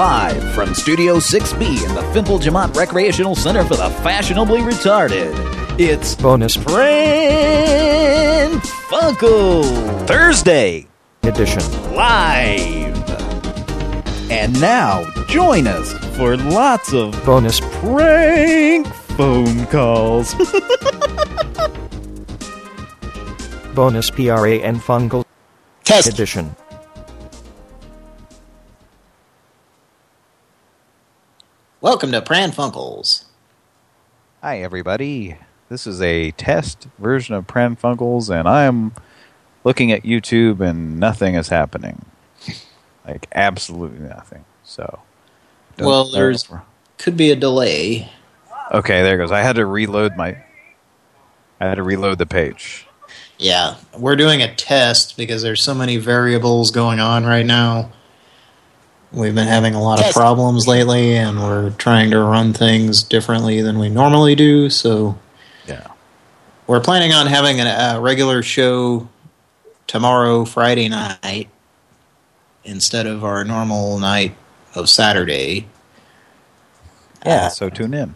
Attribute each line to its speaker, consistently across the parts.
Speaker 1: Live from Studio 6B in the Fimple Jamont Recreational Center for the Fashionably Retarded. It's
Speaker 2: Bonus
Speaker 1: Pran Funkel Thursday
Speaker 2: edition.
Speaker 1: live. And now join us for lots of
Speaker 2: Bonus
Speaker 1: prank phone calls.
Speaker 2: bonus Pran Funkel
Speaker 3: Test.
Speaker 2: edition.
Speaker 3: Welcome to Pran Funkels.
Speaker 4: Hi, everybody. This is a test version of Pran Funkels, and I'm looking at YouTube, and nothing is happening. Like, absolutely nothing. So,
Speaker 3: Well, there's could be a delay.
Speaker 4: Okay, there it goes. I had to reload my... I had to reload the page.
Speaker 3: Yeah, we're doing a test because there's so many variables going on right now. We've been having a lot of problems lately, and we're trying to run things differently than we normally do. So
Speaker 4: Yeah.
Speaker 3: we're planning on having a, a regular show tomorrow, Friday night, instead of our normal night of Saturday.
Speaker 4: Yeah, so tune in.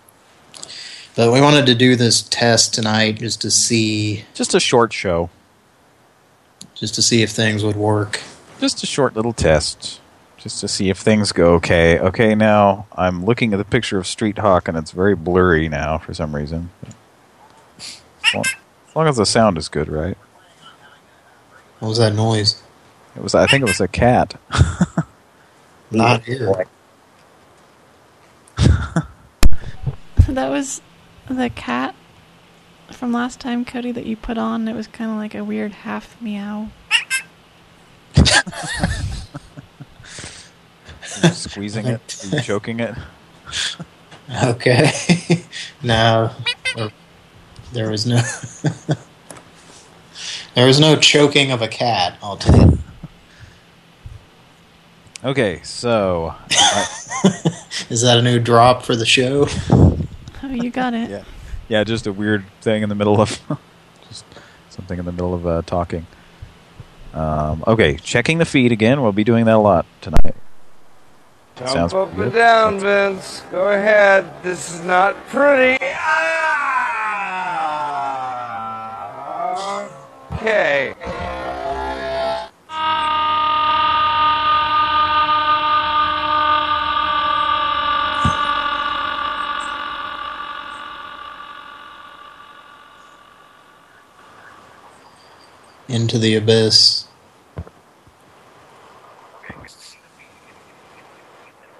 Speaker 3: But we wanted to do this test tonight just to see
Speaker 4: Just a short show.
Speaker 3: just to see if things would work.
Speaker 4: Just a short little test. Just to see if things go okay. Okay, now I'm looking at the picture of Street Hawk, and it's very blurry now for some reason. As long, as long as the sound is good, right?
Speaker 3: What was that noise?
Speaker 4: It was. I think it was a cat.
Speaker 3: Not here.
Speaker 5: That was the cat from last time, Cody, that you put on. It was kind of like a weird half meow.
Speaker 4: Are squeezing it, Are choking it.
Speaker 3: Okay. no. There was no There was no choking of a cat, I'll tell you.
Speaker 4: Okay, so uh,
Speaker 3: Is that a new drop for the show?
Speaker 5: Oh, you got it.
Speaker 4: yeah, yeah, just a weird thing in the middle of just something in the middle of uh, talking. Um, okay, checking the feed again. We'll be doing that a lot tonight.
Speaker 6: Jump
Speaker 4: Sounds
Speaker 6: up
Speaker 4: pretty
Speaker 6: and
Speaker 4: good.
Speaker 6: down, Vince. Go ahead. This is not pretty. Ah! Okay.
Speaker 3: Into the abyss.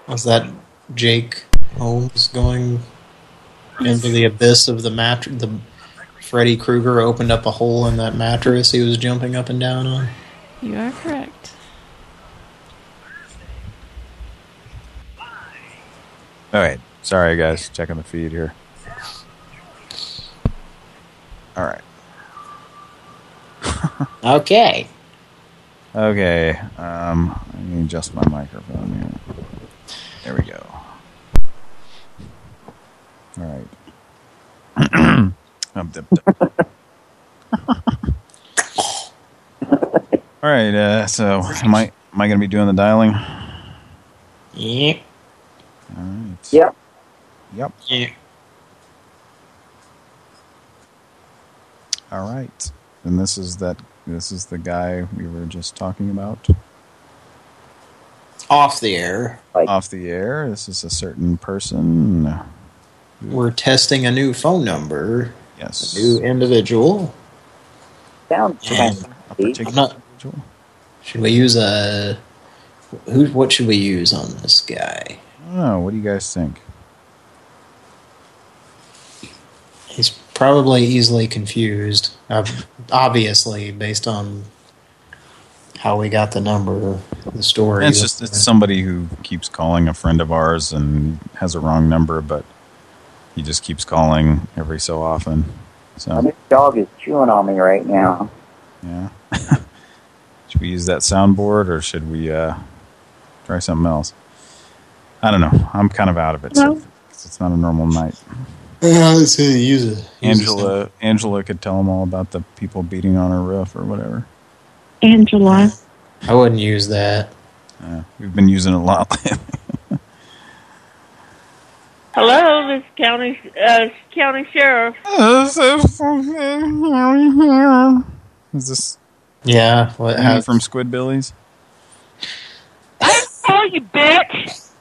Speaker 3: Was that Jake Holmes going into the abyss of the mattress? The Freddy Krueger opened up a hole in that mattress he was jumping up and down on.
Speaker 5: You are correct.
Speaker 4: All right, sorry guys, checking the feed here. All right,
Speaker 3: Okay.
Speaker 4: okay. Um, let me adjust my microphone here. There we go. All right. Um, dip, dip. All right. Uh, so, am I am I going to be doing the dialing? All
Speaker 3: Yep.
Speaker 4: right.
Speaker 7: Yep.
Speaker 4: Yep.
Speaker 3: Yeah.
Speaker 4: All right. And this is that. This is the guy we were just talking about
Speaker 3: Off the air.
Speaker 4: off the air. This is a certain person.
Speaker 3: We're testing a new phone number.
Speaker 4: Yes.
Speaker 3: A new individual.
Speaker 7: Sounds
Speaker 3: Yeah.
Speaker 4: A particular
Speaker 3: I'm not-
Speaker 4: individual.
Speaker 3: Should we use a... Who? What should we use on this guy?
Speaker 4: Oh, what do you guys think?
Speaker 3: He's probably easily confused. Uh, obviously, based on how we got the number, the story.
Speaker 4: It's just it's somebody who keeps calling a friend of ours and has a wrong number, but he just keeps calling every so often. So
Speaker 7: This dog is chewing on me right now.
Speaker 4: yeah. should we use that soundboard or should we uh, try something else? I don't know. I'm kind of out of it. So it's not a normal night.
Speaker 3: Yeah, let's see, use it. Use
Speaker 4: Angela Angela could tell them all about the people beating on her roof or whatever.
Speaker 8: Angela.
Speaker 3: I wouldn't use that.
Speaker 4: Uh, we've been using it a lot lately.
Speaker 8: Hello, this county uh, county sheriff.
Speaker 4: Is this
Speaker 3: Yeah. What?
Speaker 4: Andy
Speaker 3: How,
Speaker 4: from Squidbillies?
Speaker 8: Oh, you bitch!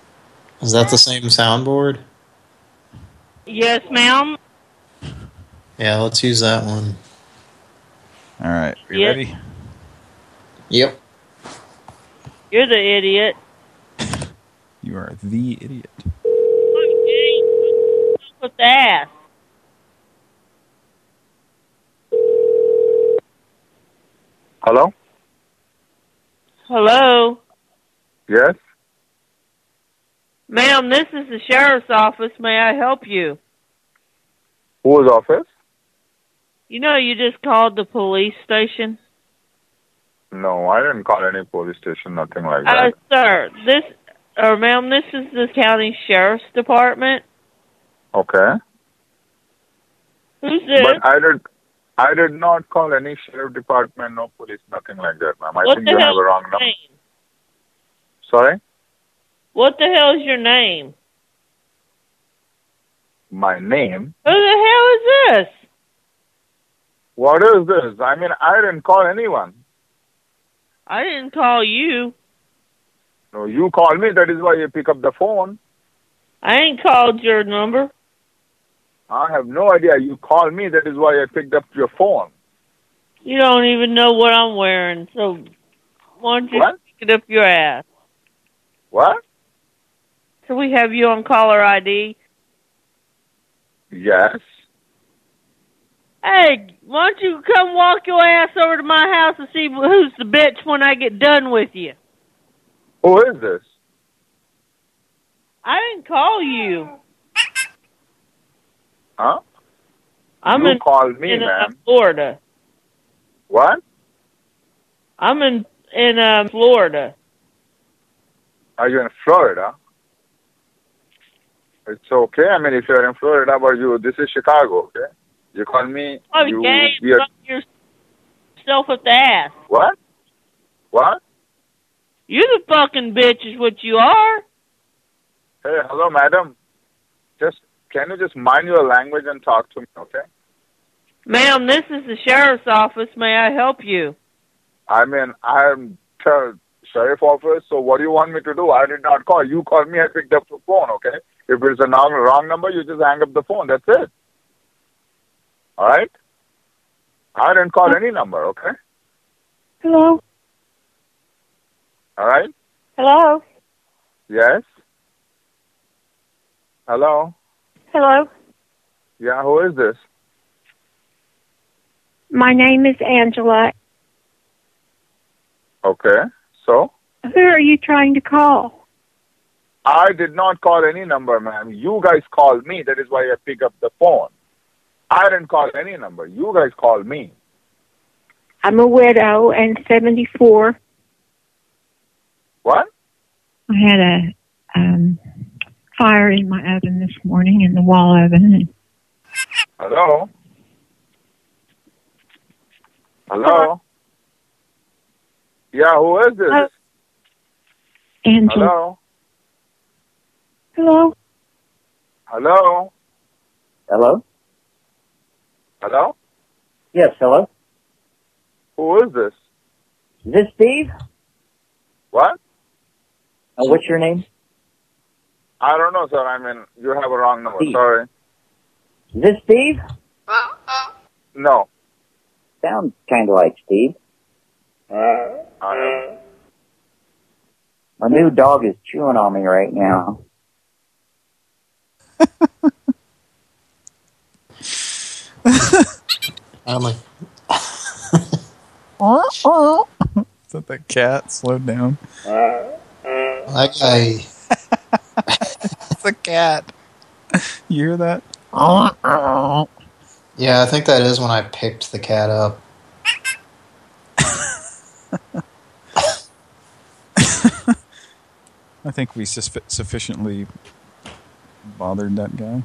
Speaker 3: is that the same soundboard?
Speaker 8: Yes, ma'am.
Speaker 3: Yeah. Let's use that one.
Speaker 4: All right, we
Speaker 8: Yep.
Speaker 4: ready?
Speaker 3: Yep.
Speaker 8: You're the idiot.
Speaker 4: You are the idiot.
Speaker 8: With the ass.
Speaker 9: Hello?
Speaker 8: Hello,
Speaker 9: Yes?
Speaker 8: ma'am. This is the sheriff's office. May I help you?
Speaker 9: Whose office?
Speaker 8: You know, you just called the police station.
Speaker 9: No, I didn't call any police station, nothing like
Speaker 8: Uh,
Speaker 9: that.
Speaker 8: sir, this, or ma'am, this is the county sheriff's department.
Speaker 9: Okay.
Speaker 8: Who's this?
Speaker 9: But I did I did not call any sheriff department, no police, nothing like that, ma'am. I
Speaker 8: what
Speaker 9: think you have a wrong
Speaker 8: your
Speaker 9: number. Sorry?
Speaker 8: What the hell is your name?
Speaker 9: My name?
Speaker 8: Who the hell is this?
Speaker 9: What is this? I mean, I didn't call anyone.
Speaker 8: I didn't call you.
Speaker 9: No, you called me, that is why you pick up the phone.
Speaker 8: I ain't called your number.
Speaker 9: I have no idea. You called me, that is why I picked up your phone.
Speaker 8: You don't even know what I'm wearing, so why don't you
Speaker 9: What?
Speaker 8: stick it up your ass?
Speaker 9: What?
Speaker 8: So we have you on caller ID.
Speaker 9: Yes.
Speaker 8: Hey, why don't you come walk your ass over to my house and see who's the bitch when I get done with you?
Speaker 9: Who is this?
Speaker 8: I didn't call you.
Speaker 9: Huh?
Speaker 8: I'm
Speaker 9: you
Speaker 8: in,
Speaker 9: called me,
Speaker 8: in uh. Florida.
Speaker 9: What?
Speaker 8: I'm in in uh, Florida.
Speaker 9: Are you in Florida? It's okay. I mean, if you're in Florida, but you, this is Chicago, okay? You call me.
Speaker 8: Oh,
Speaker 9: you, we are-
Speaker 8: fuck yourself up the ass.
Speaker 9: what? What?
Speaker 8: You the fucking bitch is what you are.
Speaker 9: Hey, hello, madam. Just can you just mind your language and talk to me, okay?
Speaker 8: Ma'am, this is the sheriff's office. May I help you?
Speaker 9: I mean, I'm the sheriff office, so what do you want me to do? I did not call. You called me. I picked up the phone, okay? If it's a wrong number, you just hang up the phone. That's it. All right? I didn't call any number, okay?
Speaker 8: Hello.
Speaker 9: All right?
Speaker 8: Hello.
Speaker 9: Yes? Hello?
Speaker 10: Hello.
Speaker 9: Yeah, who is this?
Speaker 10: My name is Angela.
Speaker 9: Okay. So?
Speaker 10: Who are you trying to call?
Speaker 9: I did not call any number, ma'am. You guys called me. That is why I pick up the phone. I didn't call any number. You guys called me.
Speaker 10: I'm a widow and 74.
Speaker 9: What?
Speaker 10: I had a um, fire in my oven this morning, in the wall oven. And
Speaker 9: Hello? Hello? Yeah, who is this?
Speaker 10: Hello? Angela.
Speaker 9: Hello?
Speaker 10: Hello.
Speaker 9: Hello?
Speaker 7: Hello?
Speaker 9: Hello?
Speaker 7: Yes, hello?
Speaker 9: Who is this?
Speaker 7: Is this Steve?
Speaker 9: What?
Speaker 7: Uh, what's your name?
Speaker 9: I don't know, sir. I mean, you have a wrong number.
Speaker 7: Steve.
Speaker 9: Sorry.
Speaker 7: Is this Steve?
Speaker 9: No.
Speaker 7: Sounds kind of like Steve.
Speaker 9: I.
Speaker 7: My new dog is chewing on me right now.
Speaker 3: I'm like,
Speaker 4: Is that the cat? Slowed down.
Speaker 3: that guy.
Speaker 4: It's a cat. You hear that?
Speaker 3: Yeah, I think that is when I picked the cat up.
Speaker 4: I think we suffi- sufficiently bothered that guy.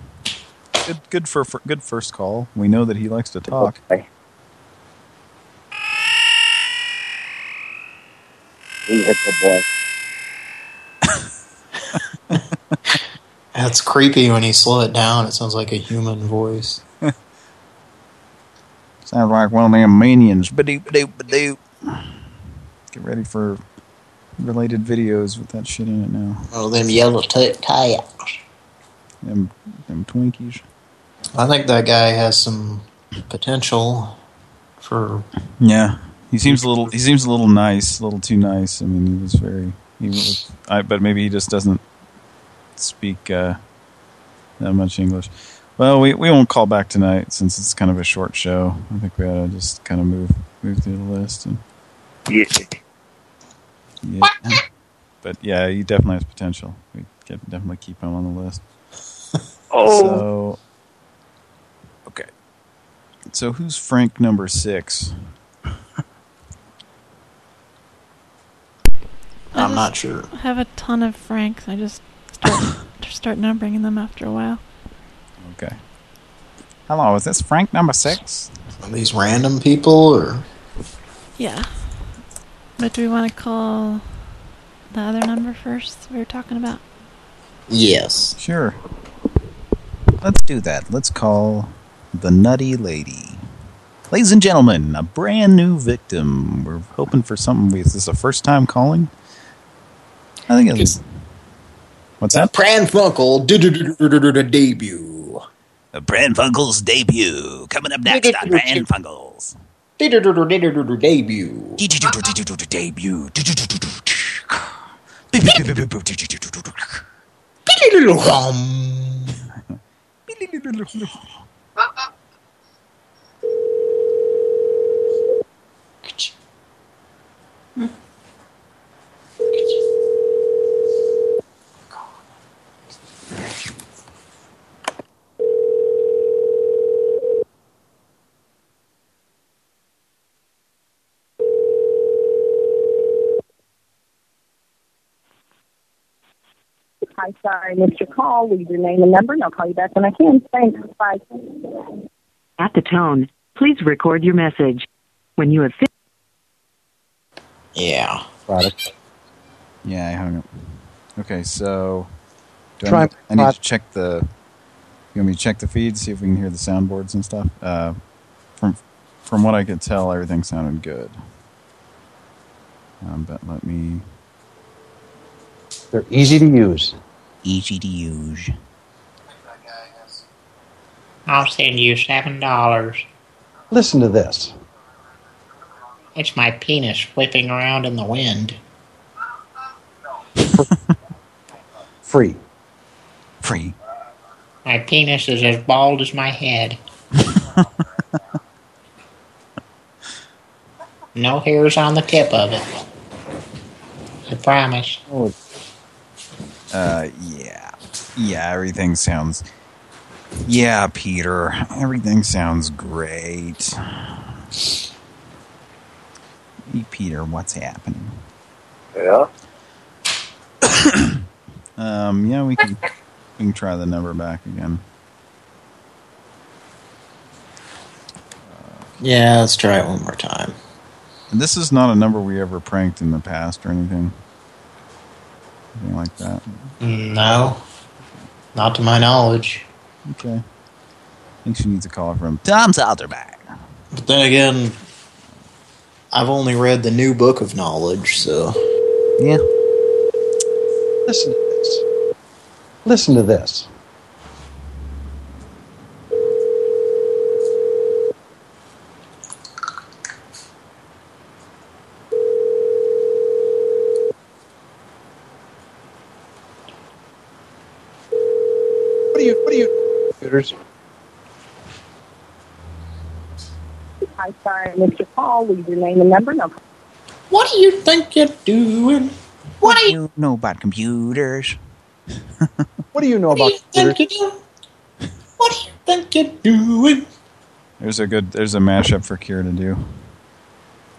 Speaker 4: Good, good for, for good first call. We know that he likes to talk.
Speaker 7: Okay. He's a good boy.
Speaker 3: That's creepy when you slow it down. It sounds like a human voice.
Speaker 4: Sounds like one of them minions. Ba-doop, ba-doop, ba-doop. Get ready for related videos with that shit in it now.
Speaker 3: Oh, them yellow tut tires.
Speaker 4: Them, them Twinkies.
Speaker 3: I think that guy has some potential for.
Speaker 4: Yeah, he seems a little. He seems a little nice, a little too nice. I mean, he was very. He was, I, but maybe he just doesn't speak uh, that much English. Well, we we won't call back tonight since it's kind of a short show. I think we ought to just kind of move move through the list and.
Speaker 7: Yeah.
Speaker 4: Yeah. But yeah, he definitely has potential. We can definitely keep him on the list.
Speaker 7: Oh.
Speaker 4: So, okay. So who's Frank number six?
Speaker 5: I
Speaker 3: I'm not sure.
Speaker 5: I have a ton of Franks. I just start, start numbering them after a while.
Speaker 4: Okay. Hello, is this Frank number six?
Speaker 3: Are these random people or?
Speaker 5: Yeah. But do we want to call the other number first we were talking about?
Speaker 3: Yes.
Speaker 4: Sure. Let's do that. Let's call the Nutty Lady. Ladies and gentlemen, a brand new victim. We're hoping for something. Is this a first time calling? I think it's. What's that?
Speaker 3: Pran Funkel debut.
Speaker 1: A Pran Funkels debut. Coming up next on Pran Funkels.
Speaker 3: Debut.
Speaker 1: Debut. 그치. 응. 그치.
Speaker 11: Hi, sorry, missed your call. Leave your name and number, and I'll call you back when I can. Thanks. Bye.
Speaker 12: At the tone, please record your message. When you have finished.
Speaker 3: Yeah.
Speaker 4: Product. Yeah, I hung up. Okay, so do I,
Speaker 13: Try-
Speaker 4: need, I need to check the. You want me to check the feed, see if we can hear the soundboards and stuff? Uh, from from what I could tell, everything sounded good. Um, but let me.
Speaker 13: They're easy to use.
Speaker 1: Easy to use.
Speaker 14: I'll send you seven dollars.
Speaker 13: Listen to this.
Speaker 14: It's my penis flipping around in the wind.
Speaker 13: Free.
Speaker 4: Free.
Speaker 14: My penis is as bald as my head. no hairs on the tip of it. I promise.
Speaker 13: Oh,
Speaker 4: Uh, yeah, yeah. Everything sounds. Yeah, Peter. Everything sounds great. Hey, Peter, what's happening?
Speaker 7: Yeah.
Speaker 4: Um, yeah, we can we can try the number back again.
Speaker 3: Yeah, let's try it one more time.
Speaker 4: And this is not a number we ever pranked in the past or anything. Anything like that.
Speaker 3: No. Not to my knowledge.
Speaker 4: Okay. I think she needs a call from Tom Salterback.
Speaker 3: But then again, I've only read the new book of knowledge, so.
Speaker 4: Yeah.
Speaker 13: Listen to this. Listen to this. What do you, what do you, computers?
Speaker 11: Hi, sorry, Mr. Paul. your call. Leave your name and number, and
Speaker 3: What do you think you're doing?
Speaker 1: What do you know about computers?
Speaker 13: What do you know about computers?
Speaker 3: What do you think you're doing?
Speaker 4: There's a good. There's a mashup for Kira to do.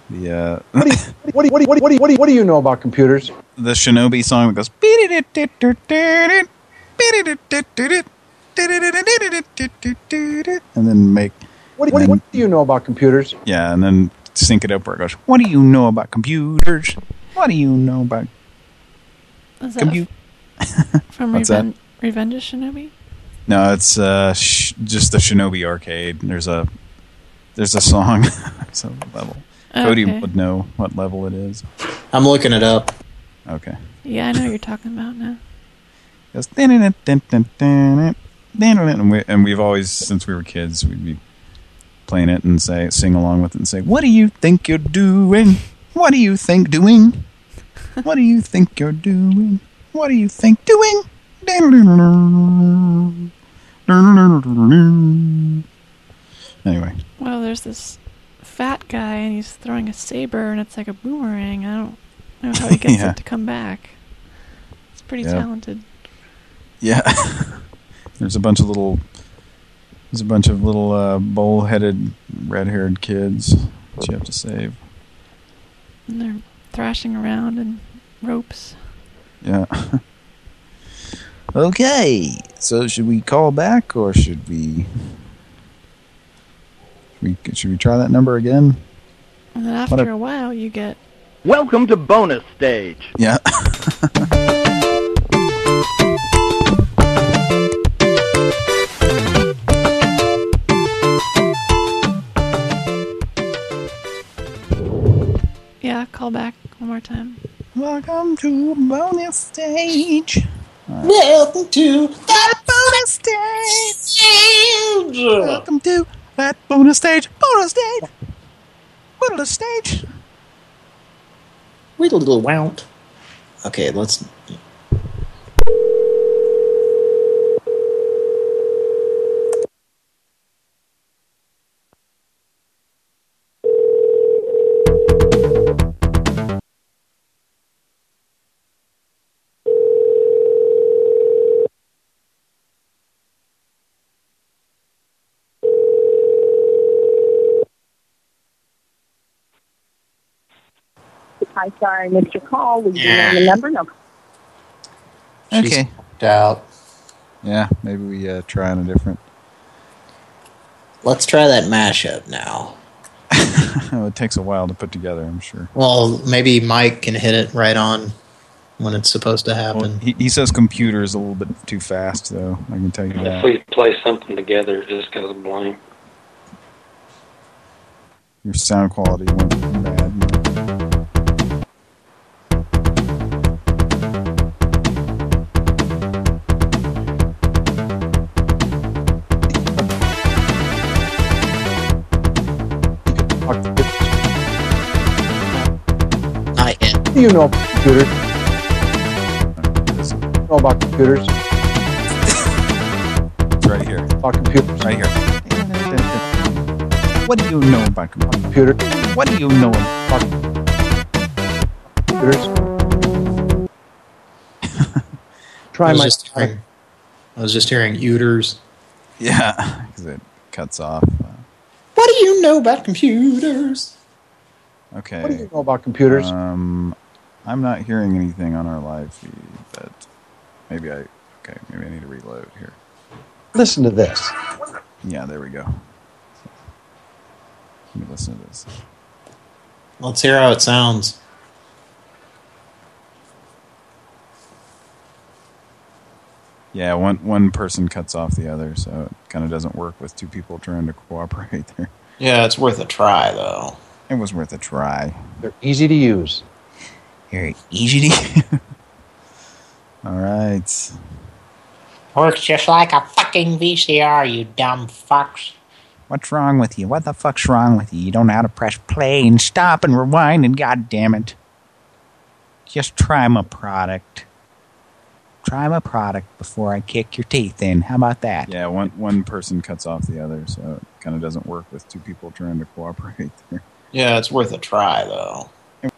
Speaker 4: The uh,
Speaker 13: What do you, what do you, what do you, what do you, what do you, what do you know about computers?
Speaker 4: the Shinobi song that goes. And then make.
Speaker 13: What do, you, what, do you, what do you know about computers?
Speaker 4: Yeah, and then sync it up where it goes. What do you know about computers? What do you know about
Speaker 5: Is that
Speaker 4: compute?
Speaker 5: from
Speaker 4: What's that?
Speaker 5: Revenge of Shinobi?
Speaker 4: No, it's uh, sh just the Shinobi arcade. There's a there's a song. it's a level. Cody
Speaker 5: Okay.
Speaker 4: would know what level it is.
Speaker 3: I'm looking it up.
Speaker 4: Okay.
Speaker 5: Yeah, I know what you're talking about now.
Speaker 4: It goes, and, we, and we've always, since we were kids, we'd be playing it and say, sing along with it and say, "What do you think you're doing? What do you think doing? What do you think you're doing? What do you think doing?" Anyway,
Speaker 5: Well, there's this fat guy and he's throwing a saber and it's like a boomerang. I don't know how he gets
Speaker 4: Yeah.
Speaker 5: it to come back. It's pretty
Speaker 4: Yeah.
Speaker 5: talented.
Speaker 4: yeah, there's a bunch of little, there's a bunch of little uh, bowl-headed, red-haired kids that you have to save.
Speaker 5: And they're thrashing around in ropes.
Speaker 4: Yeah. okay. So should we call back or should we should we, should we try that number again?
Speaker 5: And then after
Speaker 4: a-
Speaker 5: a while, you get
Speaker 15: Welcome to bonus stage.
Speaker 4: Yeah.
Speaker 5: yeah, call back one more time.
Speaker 4: Welcome to bonus stage.
Speaker 3: Welcome to
Speaker 4: that bonus stage. Welcome to that bonus stage. Bonus stage. Bonus stage.
Speaker 3: Wait a little wount. Okay, let's.
Speaker 11: Hi, sorry, I missed your call. Will you
Speaker 3: Yeah.
Speaker 11: name the number? No.
Speaker 4: Okay.
Speaker 3: Out.
Speaker 4: Yeah, maybe we uh, try on a different.
Speaker 3: Let's try that mashup now.
Speaker 4: it takes a while to put together, I'm sure.
Speaker 3: Well, maybe Mike can hit it right on when it's supposed to happen.
Speaker 4: He, he says computer is a little bit too fast, though. I can tell you
Speaker 16: If
Speaker 4: that.
Speaker 16: we play something together, it just goes blank.
Speaker 4: Your sound quality went bad.
Speaker 13: Do you know about computers? know about computers?
Speaker 4: It's right here.
Speaker 13: About computers?
Speaker 4: Right here. What do you know about computers?
Speaker 13: Computer?
Speaker 4: What do you know about
Speaker 13: computers? Try
Speaker 3: I
Speaker 13: my.
Speaker 3: just hearing. I was just hearing Uters.
Speaker 4: Yeah, because it cuts off. Uh,
Speaker 3: What do you know about computers?
Speaker 4: okay.
Speaker 13: What do you know about computers?
Speaker 4: Um, I'm not hearing anything on our live feed, but maybe I. Okay, maybe I need to reload here.
Speaker 13: Listen to this.
Speaker 4: Yeah, there we go. Let me listen to this.
Speaker 3: Let's hear how it sounds.
Speaker 4: Yeah, one one person cuts off the other, so it kind of doesn't work with two people trying to cooperate there.
Speaker 3: Yeah, it's worth a try, though.
Speaker 4: It was worth a try.
Speaker 13: They're easy to use.
Speaker 4: Very easy to All right.
Speaker 14: Works just like a fucking VCR, you dumb fucks.
Speaker 4: What's wrong with you? What the fuck's wrong with you? You don't know how to press play and stop and rewind and god damn it. Just try my product. Try my product before I kick your teeth in. How about that? Yeah, one one person cuts off the other, so it kind of doesn't work with two people trying to cooperate there.
Speaker 3: Yeah, it's worth a try, though.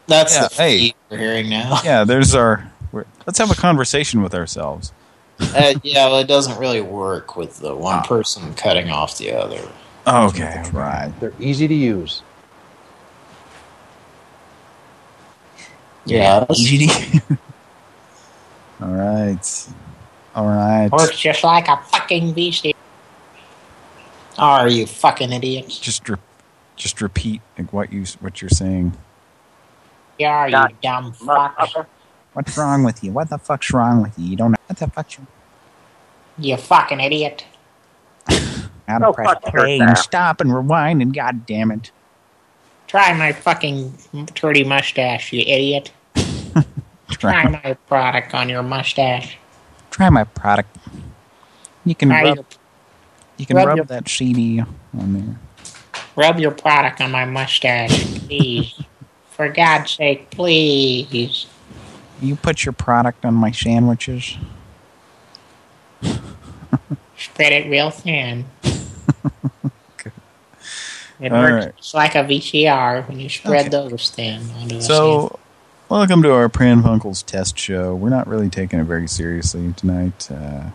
Speaker 3: That's
Speaker 4: Yeah,
Speaker 3: the
Speaker 4: hey.
Speaker 3: we're hearing now.
Speaker 4: Yeah, there's our... we're- Let's have a conversation with ourselves.
Speaker 3: uh, yeah, well, it doesn't really work with the one person cutting off the other.
Speaker 4: Okay, right.
Speaker 13: They're easy to use.
Speaker 3: Yeah,
Speaker 4: Easy to... All right. All right.
Speaker 14: Works just like a fucking VCR. Are you fucking idiots?
Speaker 4: Just re just repeat like, what you what you're saying.
Speaker 14: Are you dumb fuck.
Speaker 4: What's wrong with you? What the fuck's wrong with you? You don't know what the fuck you
Speaker 14: You fucking idiot.
Speaker 4: Out
Speaker 14: Go
Speaker 4: of press
Speaker 14: fuck
Speaker 4: play and stop and rewind and god damn it.
Speaker 14: Try my fucking dirty mustache, you idiot. Try my product on your mustache.
Speaker 4: Try my product. You can
Speaker 14: Try
Speaker 4: rub, you can
Speaker 14: rub
Speaker 4: rub that CD on there.
Speaker 14: Rub your product on my mustache, please. For God's sake, please.
Speaker 4: You put your product on my sandwiches.
Speaker 14: Spread it real thin. It
Speaker 4: All
Speaker 14: works
Speaker 4: right.
Speaker 14: just like a VCR when you spread
Speaker 4: Okay.
Speaker 14: those thin onto
Speaker 4: So, welcome to our Pran Funkels test show. We're not really taking it very seriously tonight. Uh,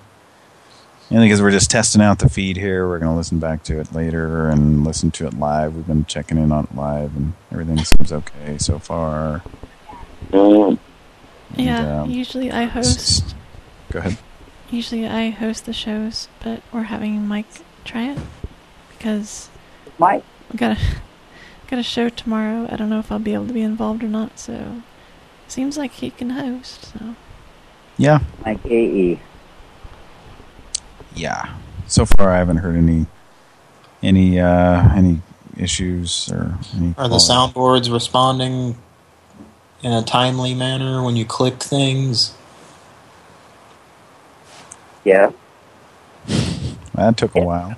Speaker 4: mainly because we're just testing out the feed here. We're going to listen back to it later and listen to it live. We've been checking in on it live, and everything seems okay so far.
Speaker 5: Yeah,
Speaker 4: um,
Speaker 5: usually I host.
Speaker 4: Go ahead.
Speaker 5: Usually I host the shows, but we're having Mike try it because
Speaker 7: Mike,
Speaker 5: we got a got a show tomorrow. I don't know if I'll be able to be involved or not. So seems like he can host. So
Speaker 4: Yeah.
Speaker 7: Mike AE.
Speaker 4: Yeah. So far, I haven't heard any any uh, any issues or any.
Speaker 3: Are the
Speaker 4: quality-
Speaker 3: soundboards responding in a timely manner when you click things?
Speaker 7: Yeah.
Speaker 4: That took a while.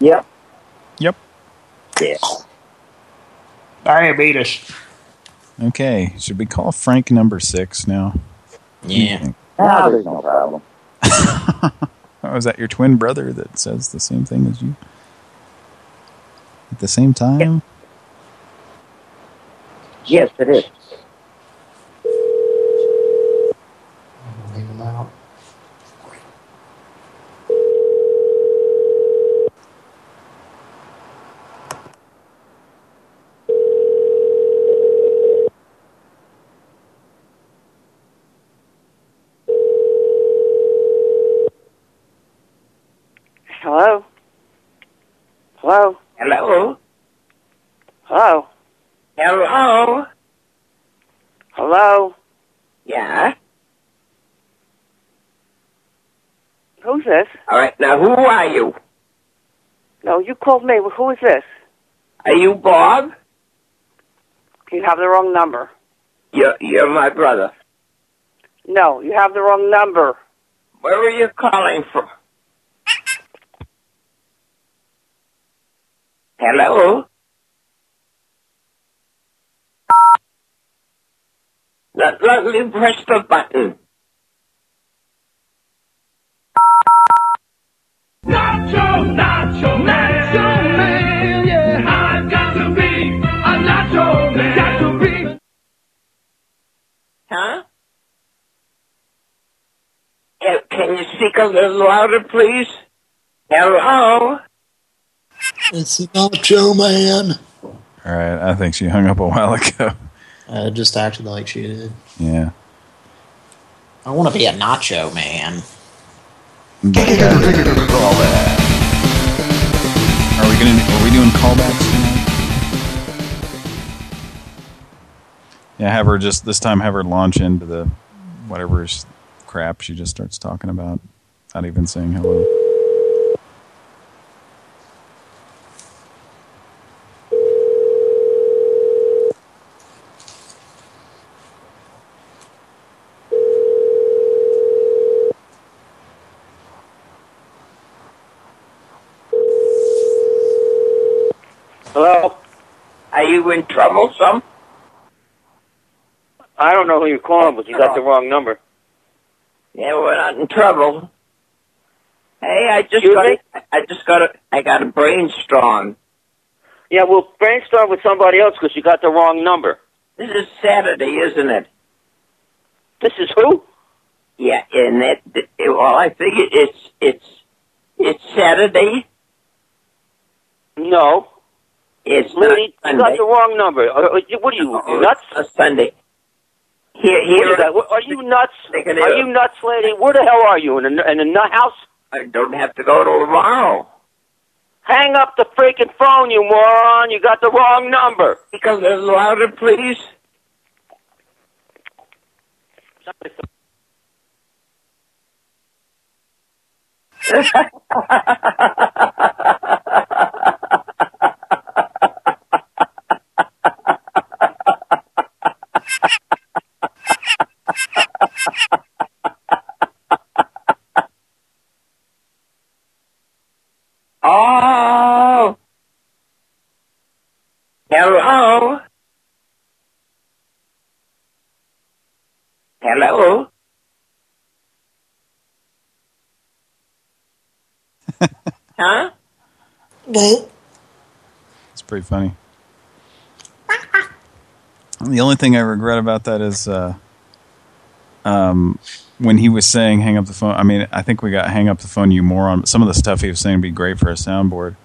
Speaker 7: Yep.
Speaker 4: Yep.
Speaker 7: Yeah.
Speaker 3: Diabetes.
Speaker 4: Okay. Should we call Frank number six now?
Speaker 3: Yeah.
Speaker 7: No, there's no problem.
Speaker 4: Oh, is that your twin brother that says the same thing as you? At the same time?
Speaker 7: Yes, it is.
Speaker 3: Leave them out.
Speaker 17: Hello? Hello?
Speaker 7: Hello?
Speaker 17: Hello?
Speaker 7: Hello?
Speaker 17: Hello?
Speaker 7: Yeah?
Speaker 17: Who's this?
Speaker 7: All right, now who are you?
Speaker 17: No, you called me. Who is this?
Speaker 7: Are you Bob?
Speaker 17: You have the wrong number.
Speaker 7: You're, you're my brother.
Speaker 17: No, you have the wrong number.
Speaker 7: Where are you calling from? Hello? Let, let me press the button.
Speaker 18: Nacho, nacho, nacho Yeah,
Speaker 7: can you speak a little louder, please? Hello?
Speaker 3: It's not Joe Man.
Speaker 4: All right. I think she hung up a while ago.
Speaker 3: I just acted like she did.
Speaker 4: Yeah.
Speaker 3: I want to be a nacho man.
Speaker 4: Are we gonna? Are we doing callbacks? Yeah, have her just this time. Have her launch into the whatever s- crap she just starts talking about, not even saying hello.
Speaker 7: Hello? Are you in trouble, some?
Speaker 17: I don't know who you're calling, but you got the wrong number.
Speaker 7: Yeah, we're not in trouble. Hey, I just
Speaker 17: Excuse
Speaker 7: got
Speaker 17: me?
Speaker 7: I just got a I got a brainstorm.
Speaker 17: Yeah, well, brainstorm with somebody else because you got the wrong number.
Speaker 7: This is Saturday, isn't it?
Speaker 17: This is who?
Speaker 7: Yeah, and it, it well, I think it's it's it's Saturday.
Speaker 17: No.
Speaker 7: It's not
Speaker 17: you got the wrong number. Uh, uh, What are you,
Speaker 7: Oh,
Speaker 17: nuts?
Speaker 7: it's a Sunday. Here, here.
Speaker 17: is that? What- Are you nuts? Are you nuts, lady? Where the hell are you? In a, in a nut house?
Speaker 7: I don't have to go till tomorrow.
Speaker 17: Hang up the freaking phone, you moron. You got the wrong number.
Speaker 7: Because a little louder, please. Oh. Hello. Hello. huh?
Speaker 4: It's pretty funny. The only thing I regret about that is uh, um, when he was saying hang up the phone. I mean, I think we got hang up the phone, you moron. Some of the stuff he was saying would be great for a soundboard,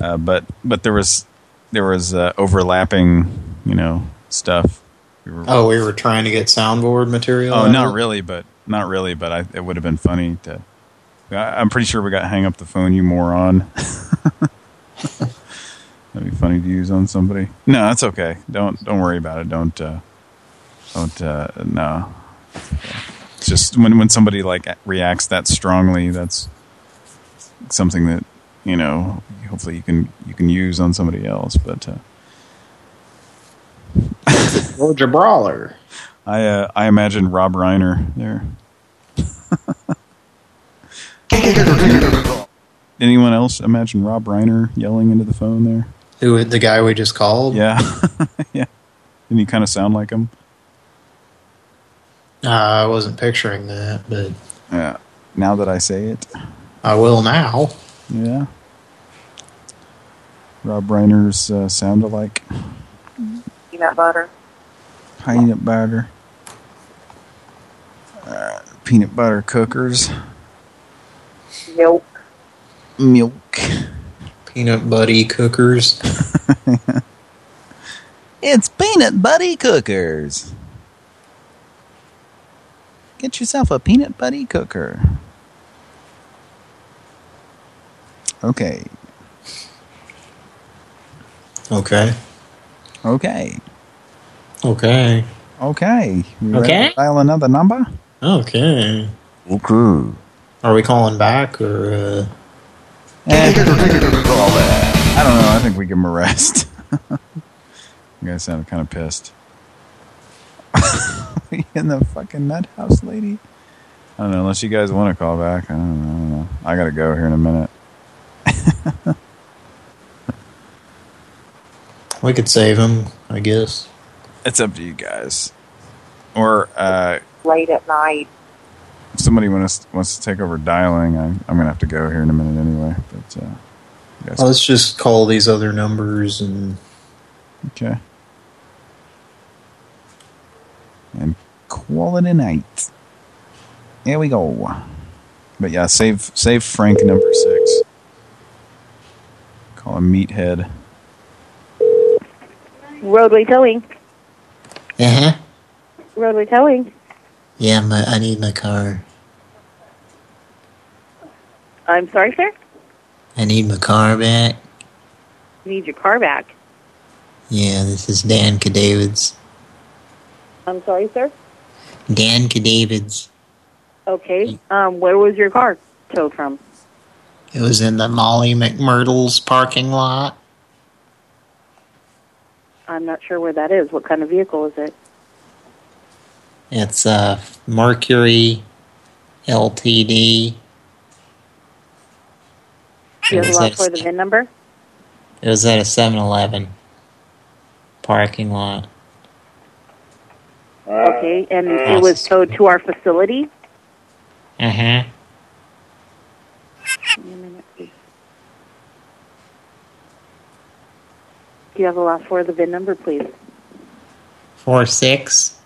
Speaker 4: uh, but but there was there was uh, overlapping, you know, stuff. We were,
Speaker 3: Oh, we were trying to get soundboard material.
Speaker 4: Oh, not really, but not really, but I, it would have been funny to. I, I'm pretty sure we got hang up the phone, you moron. That'd be funny to use on somebody. No, that's okay. Don't don't worry about it. Don't uh, don't uh, no. It's just when when somebody like reacts that strongly, that's something that you know. Hopefully, you can you can use on somebody else. But uh,
Speaker 3: Georgia Brawler.
Speaker 4: I uh, I imagine Rob Reiner there. Anyone else imagine Rob Reiner yelling into the phone there?
Speaker 3: Who the guy we just called?
Speaker 4: Yeah, yeah. Didn't he kind of sound like him?
Speaker 3: Uh, I wasn't picturing that, but
Speaker 4: Yeah. Now that I say it,
Speaker 3: I will now.
Speaker 4: yeah. Rob Reiner's uh, sound alike.
Speaker 11: Peanut butter.
Speaker 4: Peanut butter. Uh, peanut butter cookers.
Speaker 11: Milk.
Speaker 4: Milk.
Speaker 3: Peanut buddy cookers.
Speaker 1: It's peanut buddy cookers. Get yourself a peanut buddy cooker.
Speaker 4: Okay.
Speaker 3: Okay.
Speaker 4: Okay.
Speaker 3: Okay.
Speaker 4: Okay. You ready
Speaker 3: Okay.
Speaker 4: to dial another number?
Speaker 3: Okay.
Speaker 4: Okay.
Speaker 3: Are we calling back or? Uh...
Speaker 4: Eh, I don't know. I think we give him a rest. you guys sounded kind of pissed. in the fucking nut house, lady. I don't know. Unless you guys want to call back, I don't know. I, don't know. I gotta go here in a minute.
Speaker 3: We could save him, I guess.
Speaker 4: It's up to you guys. Or uh,
Speaker 11: Late at night.
Speaker 4: if somebody wants wants to take over dialing, I, I'm gonna have to go here in a minute anyway. But uh, you guys,
Speaker 3: Let's just call these other numbers and
Speaker 4: okay. And call it a night. Here we go. But yeah, save save Frank number six. Call him Meathead.
Speaker 11: Roadway towing.
Speaker 3: Uh huh.
Speaker 11: Roadway towing.
Speaker 3: Yeah, my, I need my car.
Speaker 11: I'm sorry, sir.
Speaker 3: I need my car back.
Speaker 11: You need your car back.
Speaker 3: Yeah, this is Dan Cadavids.
Speaker 11: I'm sorry, sir.
Speaker 3: Dan Cadavids.
Speaker 11: Okay. Um, where was your car towed from?
Speaker 3: It was in the Molly McMurtle's parking lot.
Speaker 11: I'm not sure where that is. What kind of vehicle is it?
Speaker 3: It's a Mercury LTD.
Speaker 11: Do you have
Speaker 3: was
Speaker 11: for the VIN number?
Speaker 3: It was at a 7-Eleven parking lot.
Speaker 11: Okay, and it was towed to our facility.
Speaker 3: Uh-huh.
Speaker 11: Give me a minute, please. Do you have the last four of the VIN number, please?
Speaker 3: Four six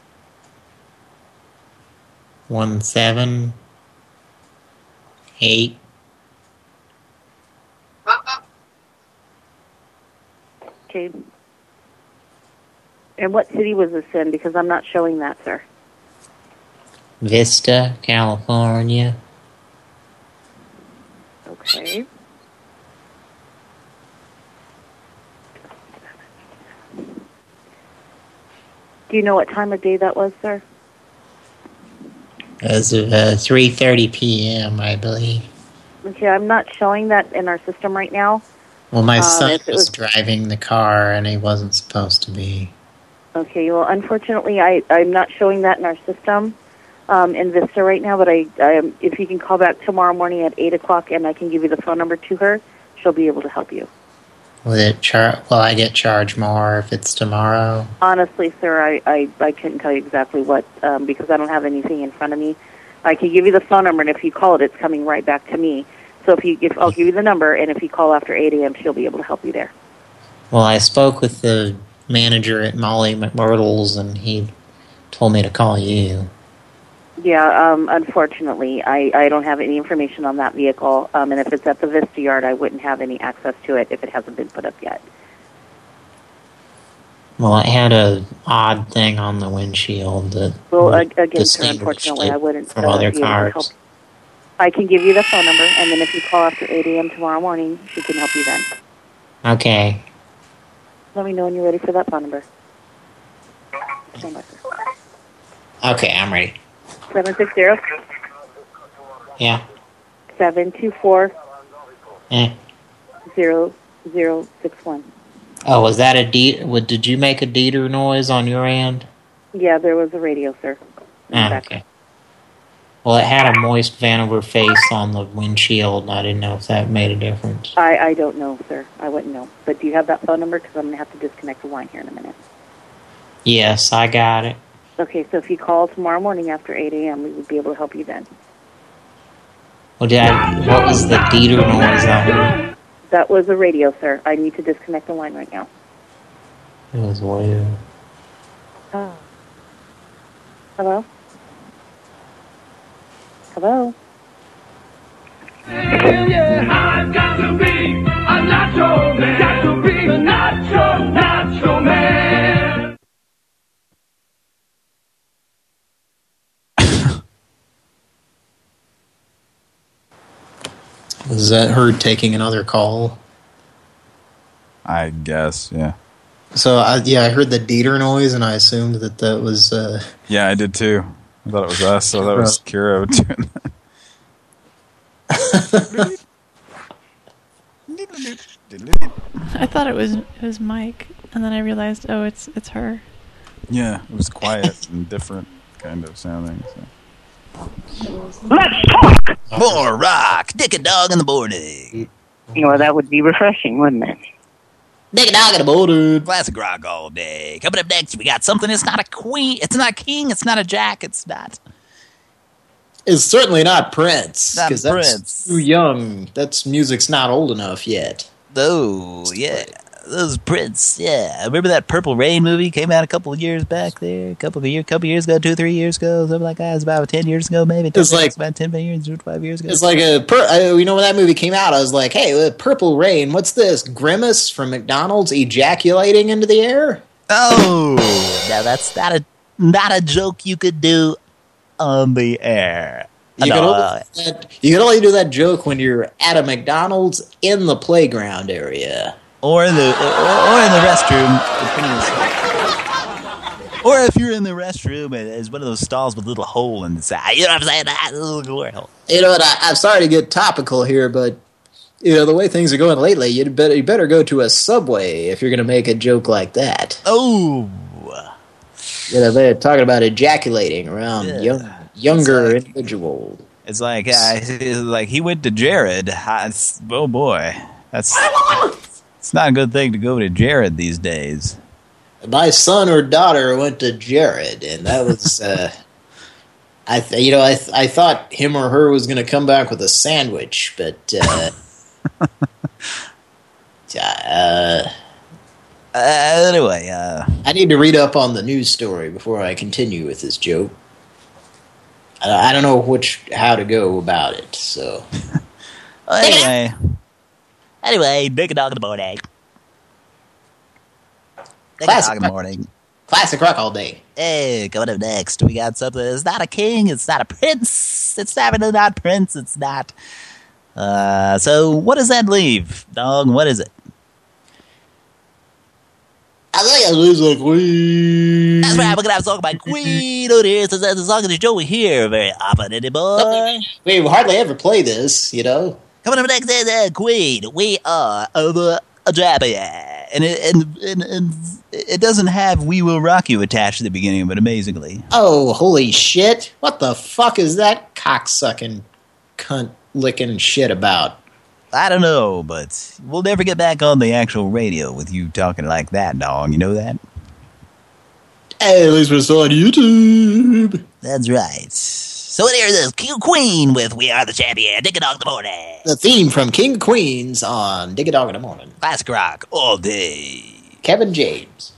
Speaker 3: one seven eight.
Speaker 11: Okay. And what city was this in? Because I'm not showing that, sir.
Speaker 3: Vista, California.
Speaker 11: Okay. Do you know what time of day that was, sir?
Speaker 3: As of uh, 3.30 p.m., I believe.
Speaker 11: Okay, I'm not showing that in our system right now.
Speaker 3: Well, my
Speaker 11: Um,
Speaker 3: son was
Speaker 11: was-
Speaker 3: driving the car, and he wasn't supposed to be.
Speaker 11: Okay, well, unfortunately, I, I'm not showing that in our system um, in Vista right now, but I, I am, if you can call back tomorrow morning at 8 o'clock and I can give you the phone number to her, she'll be able to help you.
Speaker 3: Will it char? Will I get charged more if it's tomorrow?
Speaker 11: Honestly, sir, I, I, I couldn't tell you exactly what um, because I don't have anything in front of me. I can give you the phone number, and if you call it, it's coming right back to me. So if you, if I'll give you the number, and if you call after 8 a.m., she'll be able to help you there.
Speaker 3: Well, I spoke with the manager at Molly McMyrtle's, and he told me to call you.
Speaker 11: Yeah, um, unfortunately, I, I don't have any information on that vehicle, um, and if it's at the Vista Yard, I wouldn't have any access to it if it hasn't been put up yet.
Speaker 3: Well, it had a odd thing on the windshield that
Speaker 11: Well, again, sir, unfortunately, I wouldn't
Speaker 3: from
Speaker 11: uh,
Speaker 3: other
Speaker 11: be able to help.
Speaker 3: cars.
Speaker 11: I can give you the phone number, and then if you call after 8 a.m. tomorrow morning, she can help you then.
Speaker 3: Okay.
Speaker 11: Let me know when you're ready for that phone number. Stand by, sir.
Speaker 3: Okay, I'm ready.
Speaker 11: 760
Speaker 3: Yeah.
Speaker 11: 724
Speaker 3: Eh.
Speaker 11: 0061.
Speaker 3: Oh, was that a de what, Did you make a Dieter noise on your end?
Speaker 11: Yeah, there was a radio, sir.
Speaker 3: Ah, okay. Well, it had a moist Vanover face on the windshield, and I didn't know if that made a difference.
Speaker 11: I, I don't know, sir. I wouldn't know. But do you have that phone number? Because I'm going to have to disconnect the line here in a minute.
Speaker 3: Yes, I got it.
Speaker 11: Okay, so if you call tomorrow morning after 8 a.m., we would be able to help you then.
Speaker 3: Well, did I, what was the Dieter noise heard?
Speaker 11: That was a radio, sir. I need to disconnect the line right now.
Speaker 3: It was weird.
Speaker 11: Oh. Hello? Hello?
Speaker 18: Yeah, I've got to be a nacho man. Got to be a nacho, nacho man.
Speaker 3: Is that her taking another call?
Speaker 4: I guess, yeah.
Speaker 3: So, I, yeah, I heard the Dieter noise, and I assumed that that was... Uh,
Speaker 4: Yeah, I did too. I thought it was us, so that was Kiro doing that.
Speaker 5: I thought it was it was Mike, and then I realized, oh, it's it's her.
Speaker 4: Yeah, it was quiet and different kind of sounding. So.
Speaker 17: Let's talk!
Speaker 1: More rock, dick and dog in the morning.
Speaker 17: Well, that would be refreshing, wouldn't it?
Speaker 1: Dick and dog in the morning. Classic rock all day. Coming up next, we got something. It's not a queen. It's not a king. It's not a jack. It's not.
Speaker 3: It's certainly not Prince.
Speaker 1: Not
Speaker 3: 'cause that's
Speaker 1: Prince.
Speaker 3: too young. That's music's not old enough yet.
Speaker 1: Oh, yeah. Those Prince, yeah. Remember that Purple Rain movie came out a couple of years back there? A couple of years, couple of years ago, two, three years ago, something like that. It was about 10 years ago, maybe. 10
Speaker 3: It's like-
Speaker 1: about 10 years, 5 years ago.
Speaker 3: It's like a, per I, you know, when that movie came out, I was like, hey, uh, Purple Rain, what's this? Grimace from McDonald's ejaculating into the air?
Speaker 1: Oh, now that's not a not a joke you could do on the air.
Speaker 3: You,
Speaker 1: No,
Speaker 3: can
Speaker 1: uh,
Speaker 3: that, you can only do that joke when you're at a McDonald's in the playground area.
Speaker 1: Or in the or, or in the restroom. Or if you're in the restroom and it's one of those stalls with a little hole in the side, you know what I'm saying? That little hole.
Speaker 3: You know what? I, I'm sorry to get topical here, but you know the way things are going lately, you'd better you better go to a subway if you're going to make a joke like that.
Speaker 1: Oh,
Speaker 3: you know they're talking about ejaculating around young younger individuals.
Speaker 1: It's like uh, it's like he went to Jared. It's- oh boy, that's it's not a good thing to go to Jared these days.
Speaker 3: My son or daughter went to Jared, and that was, uh, I th you know, I th I thought him or her was going to come back with a sandwich, but uh, uh,
Speaker 1: Uh, anyway, uh,
Speaker 3: I need to read up on the news story before I continue with this joke. I, I don't know which how to go about it, so.
Speaker 1: anyway, anyway, big dog in the morning. Big
Speaker 3: Classic
Speaker 1: dog in the morning.
Speaker 3: Classic rock all day.
Speaker 1: Hey, coming up next, we got something. It's not a king. It's not a prince. It's definitely not prince. It's not. Uh, so what does that leave, dog? What is it?
Speaker 3: I think it lose a queen.
Speaker 1: That's right. We're gonna have a song by Queen on here. Since that's a song that you don't hear very often anymore.
Speaker 3: We hardly ever play this, you know.
Speaker 1: Coming up next is uh, Queen. We are over a champion. And it, and, and, and it doesn't have We Will Rock You attached to the beginning of it, amazingly.
Speaker 3: Oh, holy shit. What the fuck is that cocksucking cunt licking shit about?
Speaker 1: I don't know, but we'll never get back on the actual radio with you talking like that, dog. You know that?
Speaker 3: Hey, at least we're still on YouTube.
Speaker 1: That's right. So here's this King Queen with We Are the Champion, Dick a Dog in the Morning.
Speaker 3: The theme from King Queens on Dig a Dog in the Morning.
Speaker 1: Classic rock all day.
Speaker 3: Kevin James.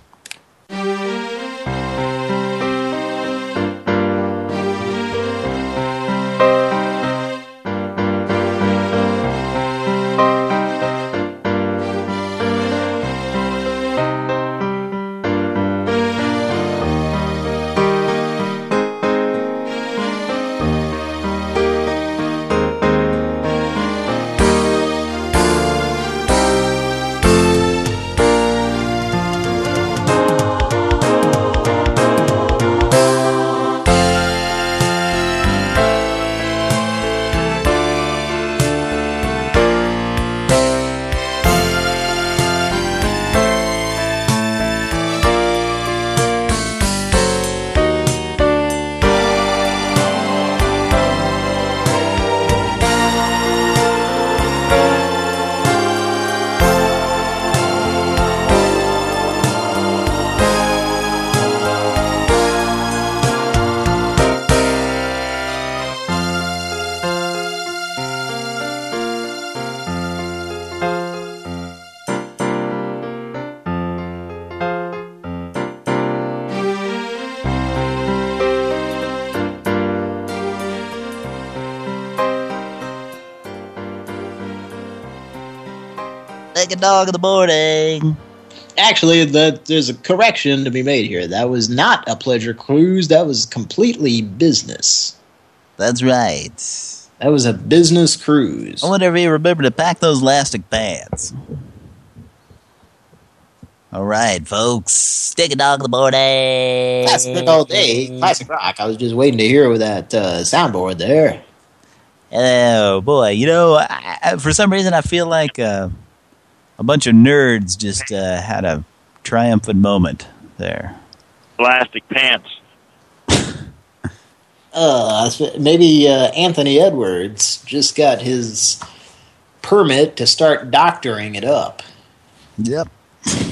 Speaker 1: Dog in the Morning.
Speaker 3: Actually, that there's a correction to be made here. That was not a pleasure cruise. That was completely business.
Speaker 1: That's right.
Speaker 3: That was a business cruise.
Speaker 1: I wonder if you remember to pack those elastic pants. All right, folks. Stick a Dog in the Morning.
Speaker 3: Classic all day. Classic rock. I was just waiting to hear with that uh, soundboard there.
Speaker 1: Oh boy, you know, I, I, for some reason I feel like uh, a bunch of nerds just uh, had a triumphant moment there.
Speaker 17: Plastic pants.
Speaker 3: Uh, maybe uh, Anthony Edwards just got his permit to start doctoring it up.
Speaker 1: Yep.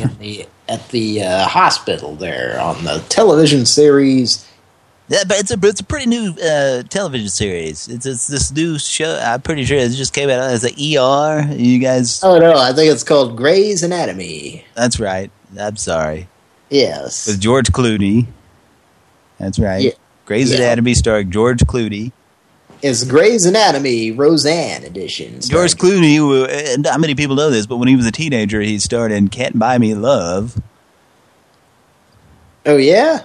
Speaker 3: In the, at the uh, hospital there on the television series.
Speaker 1: Yeah, but it's a it's a pretty new uh, television series. It's, it's this new show. I'm pretty sure it just came out as an ER. You guys?
Speaker 3: Oh no, I think it's called Grey's Anatomy.
Speaker 1: That's right. I'm sorry.
Speaker 3: Yes.
Speaker 1: With George Clooney. That's right.
Speaker 3: Yeah.
Speaker 1: Grey's
Speaker 3: Yeah.
Speaker 1: Anatomy starring George Clooney.
Speaker 3: It's Grey's Anatomy Roseanne edition.
Speaker 1: George Clooney, and not many people know this, but when he was a teenager, he starred in Can't Buy Me Love.
Speaker 3: Oh yeah.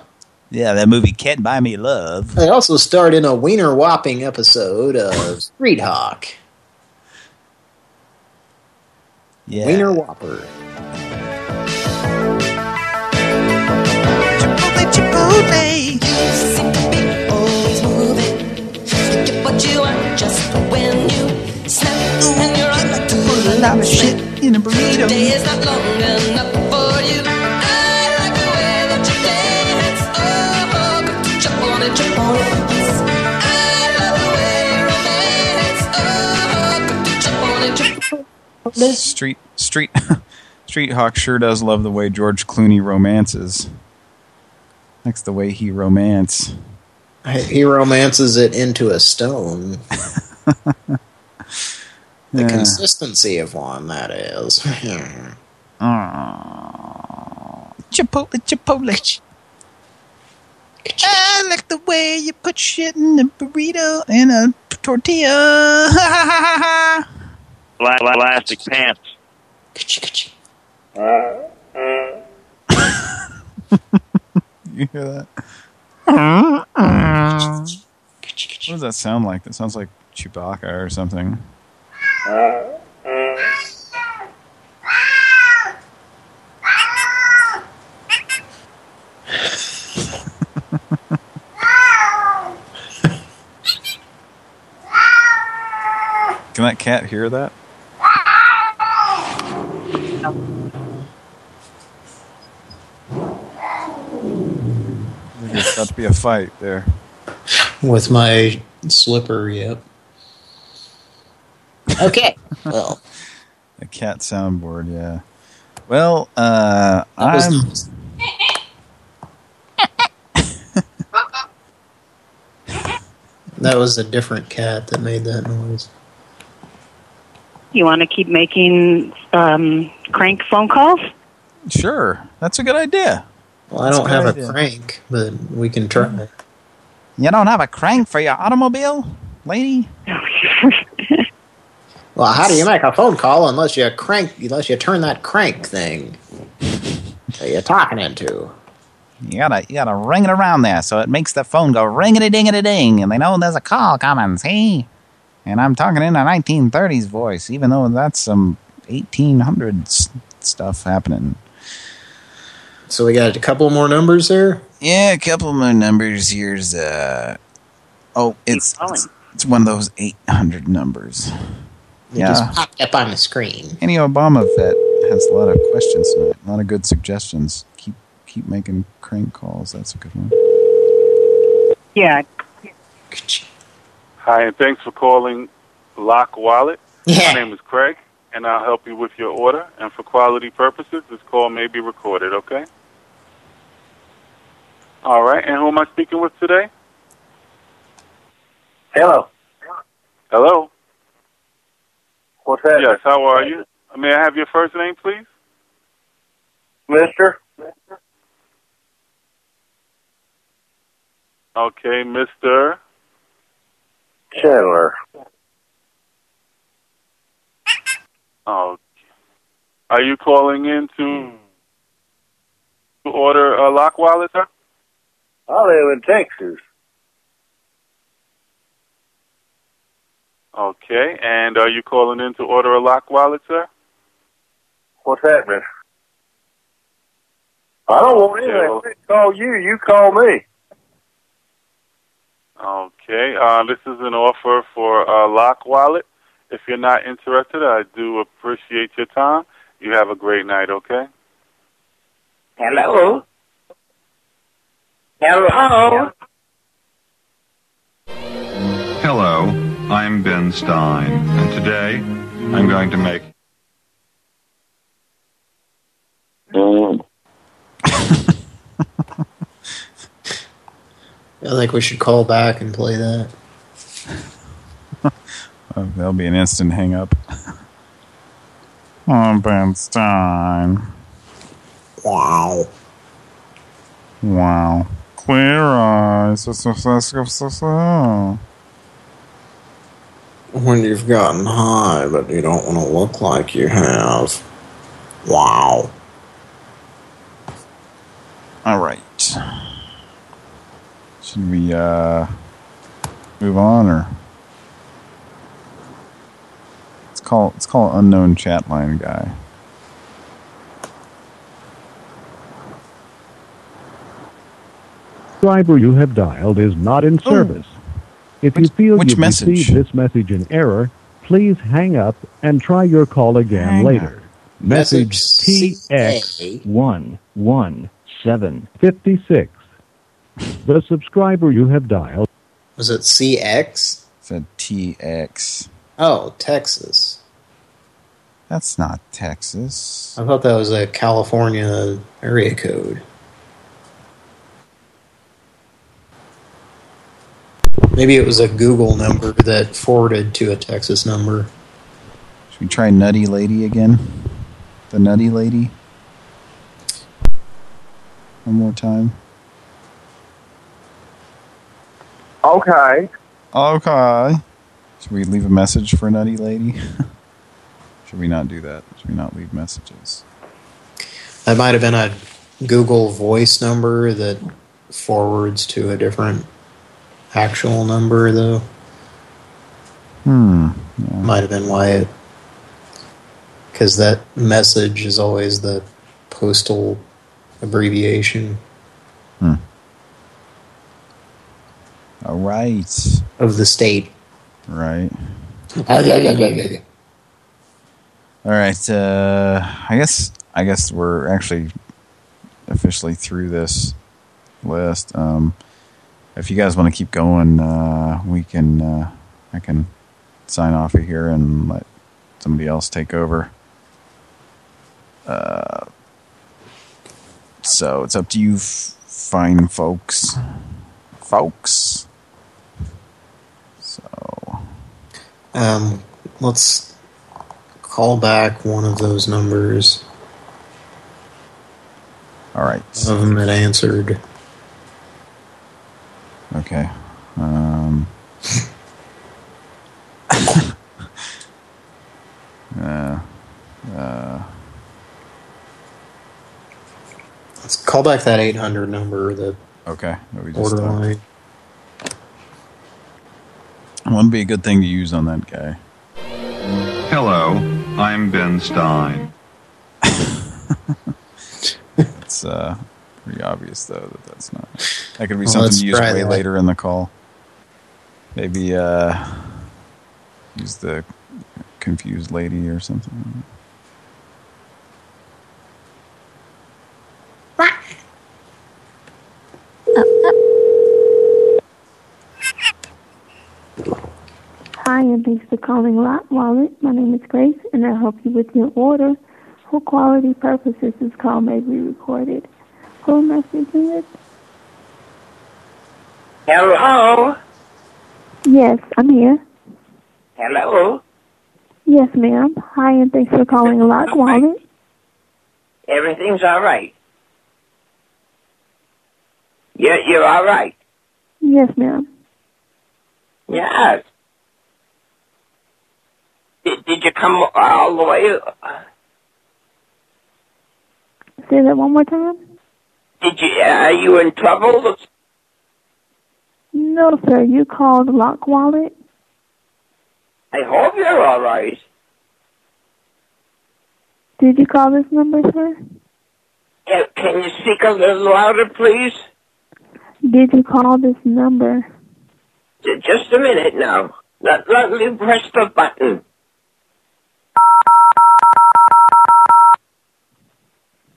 Speaker 1: Yeah, that movie Can't Buy Me Love.
Speaker 3: I also starred in a wiener whopping episode of Street Hawk.
Speaker 1: Yeah.
Speaker 3: Wiener Whopper.
Speaker 18: Always moving. You get what you want just when you snap and you're on to
Speaker 1: Put of shit in a burrito.
Speaker 18: Today is not long enough for you.
Speaker 4: Street Street Street Hawk sure does love the way George Clooney romances. Likes the way he romance.
Speaker 3: He romances it into a stone. the
Speaker 4: Yeah.
Speaker 3: consistency of one, that is.
Speaker 1: Chipotle, Chipotle. I like the way you put shit in a burrito and a tortilla.
Speaker 17: Pla- Plastic pants.
Speaker 4: You hear that? What does that sound like? That sounds like Chewbacca or something. Can that cat hear that? There's got to be a fight there.
Speaker 3: With my slipper, yep. Okay. Well,
Speaker 4: A cat soundboard, yeah. Well, uh,
Speaker 3: was
Speaker 4: I'm...
Speaker 3: that was a different cat that made that noise.
Speaker 11: You want to keep making um, crank phone calls?
Speaker 4: Sure, that's a good idea.
Speaker 3: Well, I
Speaker 4: That's
Speaker 3: don't
Speaker 4: a
Speaker 3: have
Speaker 4: good
Speaker 3: a crank, but we can try.
Speaker 1: You don't have a crank for your automobile, lady?
Speaker 3: Well, how do you make a phone call unless you crank, unless you turn that crank thing that you're talking into?
Speaker 1: You gotta you gotta ring it around there so it makes the phone go ringity dingity ding ding and they know there's a call coming, see? And I'm talking in a 1930s voice, even though that's some 1800s stuff happening.
Speaker 3: So we got a couple more numbers there?
Speaker 1: Yeah, a couple more numbers. Here's uh oh, it's it's, it's one of those 800 numbers.
Speaker 3: They
Speaker 1: yeah.
Speaker 3: just popped up on the screen.
Speaker 1: Any Obama vet has a lot of questions tonight, a lot of good suggestions. Keep keep making crank calls. That's a good one.
Speaker 11: Yeah.
Speaker 19: Hi, and thanks for calling Lock Wallet.
Speaker 3: Yeah.
Speaker 19: My name is Craig, and I'll help you with your order. And for quality purposes, this call may be recorded, okay? All right, and who am I speaking with today?
Speaker 17: Hello.
Speaker 19: Hello?
Speaker 17: What's that?
Speaker 19: Yes, how are you? May I have your first name, please?
Speaker 17: Mister?
Speaker 19: Okay, Mr.
Speaker 17: Chandler.
Speaker 19: Oh, are you calling in to to order a lock wallet, sir?
Speaker 17: I live in Texas.
Speaker 19: Okay, and are you calling in to order a lock wallet, sir?
Speaker 17: What's happening? I don't want anything. I call you. You call me.
Speaker 19: Okay, uh, this is an offer for a lock wallet. If you're not interested, I do appreciate your time. You have a great night, okay?
Speaker 17: Hello. Hello.
Speaker 20: Hello, I'm Ben Stein, and today I'm going to make.
Speaker 3: I think we should call back and play that.
Speaker 4: Oh, that'll be an instant hang up. oh, Ben Stein.
Speaker 3: Wow.
Speaker 4: Wow. Clear eyes. So, so, so, so, so, so.
Speaker 3: When you've gotten high, but you don't want to look like you have. Wow.
Speaker 4: All right. Should we uh, move on or let's call let's call unknown chat line guy.
Speaker 21: subscriber you have dialed is not in oh. service. Oh. If which, you feel you
Speaker 4: message?
Speaker 21: received this message in error, please hang up and try your call again
Speaker 4: hang
Speaker 21: later. Up.
Speaker 3: Message
Speaker 21: TX11756 the subscriber you have dialed
Speaker 3: Was it CX?
Speaker 4: Said TX.
Speaker 3: Oh, Texas.
Speaker 4: That's not Texas.
Speaker 3: I thought that was a California area code. Maybe it was a Google number that forwarded to a Texas number.
Speaker 4: Should we try Nutty Lady again? The Nutty Lady? One more time.
Speaker 17: Okay.
Speaker 4: Okay. Should we leave a message for Nutty Lady? Should we not do that? Should we not leave messages?
Speaker 3: That might have been a Google voice number that forwards to a different actual number, though.
Speaker 4: Hmm.
Speaker 3: Might have been why it... Because that message is always the postal abbreviation
Speaker 4: Hmm. All right.
Speaker 3: of the state.
Speaker 4: Right. All right. Uh, I guess I guess we're actually officially through this list. Um, if you guys want to keep going, uh, we can. Uh, I can sign off of here and let somebody else take over. Uh, so it's up to you, fine folks. Folks. So.
Speaker 3: Um, let's call back one of those numbers.
Speaker 4: All right.
Speaker 3: One of them that answered.
Speaker 4: Okay. Um. uh, uh,
Speaker 3: Let's call back that 800 number, the
Speaker 4: okay. that we just,
Speaker 3: order line.
Speaker 4: Wouldn't be a good thing to use on that guy.
Speaker 20: Hello, I'm Ben Stein.
Speaker 4: It's uh, pretty obvious though that that's not. That could be
Speaker 3: Well,
Speaker 4: something
Speaker 3: let's
Speaker 4: to use way
Speaker 3: that.
Speaker 4: later in the call. Maybe uh, use the confused lady or something.
Speaker 22: Hi, and thanks for calling Lock Wallet. My name is Grace, and I help you with your order. For quality purposes, this call may be recorded. Who am I speaking with?
Speaker 7: Hello?
Speaker 22: Yes, I'm here.
Speaker 7: Hello?
Speaker 22: Yes, ma'am. Hi, and thanks for calling Lock Wallet.
Speaker 7: Everything's all right. You're, you're all right.
Speaker 22: Yes, ma'am.
Speaker 7: Yes. Did, you come all the way?
Speaker 22: Say that one more time.
Speaker 7: Did you? Are you in trouble?
Speaker 22: No, sir. You called Lock Wallet.
Speaker 7: I hope you're all right.
Speaker 22: Did you call this number, sir?
Speaker 7: Yeah, can you speak a little louder, please?
Speaker 22: Did you call this number?
Speaker 7: Just a minute now. Let, let me press the button.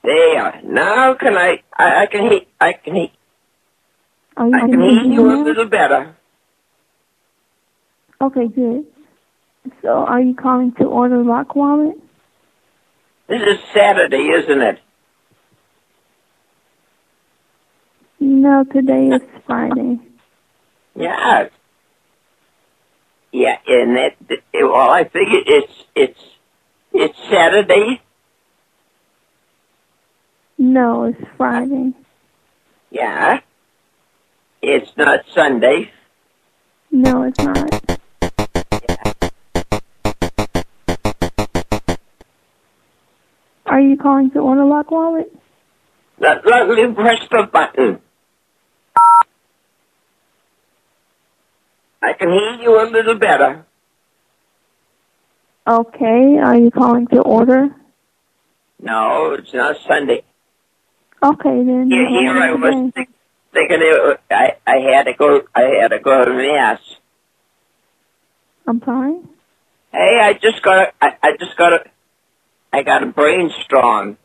Speaker 7: There. Now can I? I, I can hear. I can hear. I can hear you a little better.
Speaker 22: Okay, good. So, are you calling to order Lock Wallet?
Speaker 7: This is Saturday, isn't it?
Speaker 22: No, today is Friday.
Speaker 7: Yeah. Yeah, and that. that- Well, I figure it's it's it's Saturday.
Speaker 22: No, it's Friday.
Speaker 7: Yeah. It's not Sunday.
Speaker 22: No, it's not. Are you calling to order Lock Wallet?
Speaker 7: Let, let me press the button. I can hear you a little better.
Speaker 22: Okay, are you calling to order?
Speaker 7: No, it's not Sunday.
Speaker 22: Okay, then.
Speaker 7: Here,
Speaker 22: you
Speaker 7: here I
Speaker 22: have
Speaker 7: was
Speaker 22: good
Speaker 7: thinking it, I I had to go. I had to go to mass.
Speaker 22: I'm sorry?
Speaker 7: Hey, I just got. a- I, I just got. a I got a brainstorm.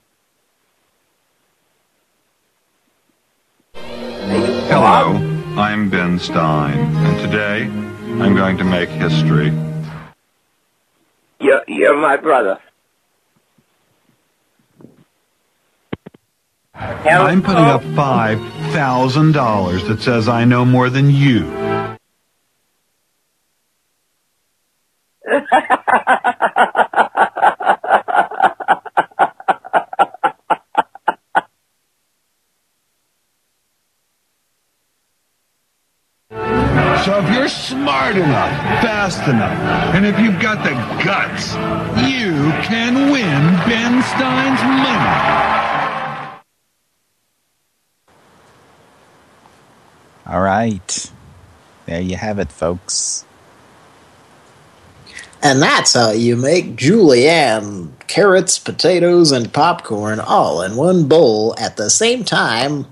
Speaker 20: Hello, I'm Ben Stein, and today I'm going to make history.
Speaker 7: You're you're my brother.
Speaker 20: I'm putting up $5,000 that says I know more than you.
Speaker 4: have it, folks.
Speaker 3: And that's how you make julienne, carrots, potatoes, and popcorn all in one bowl at the same time.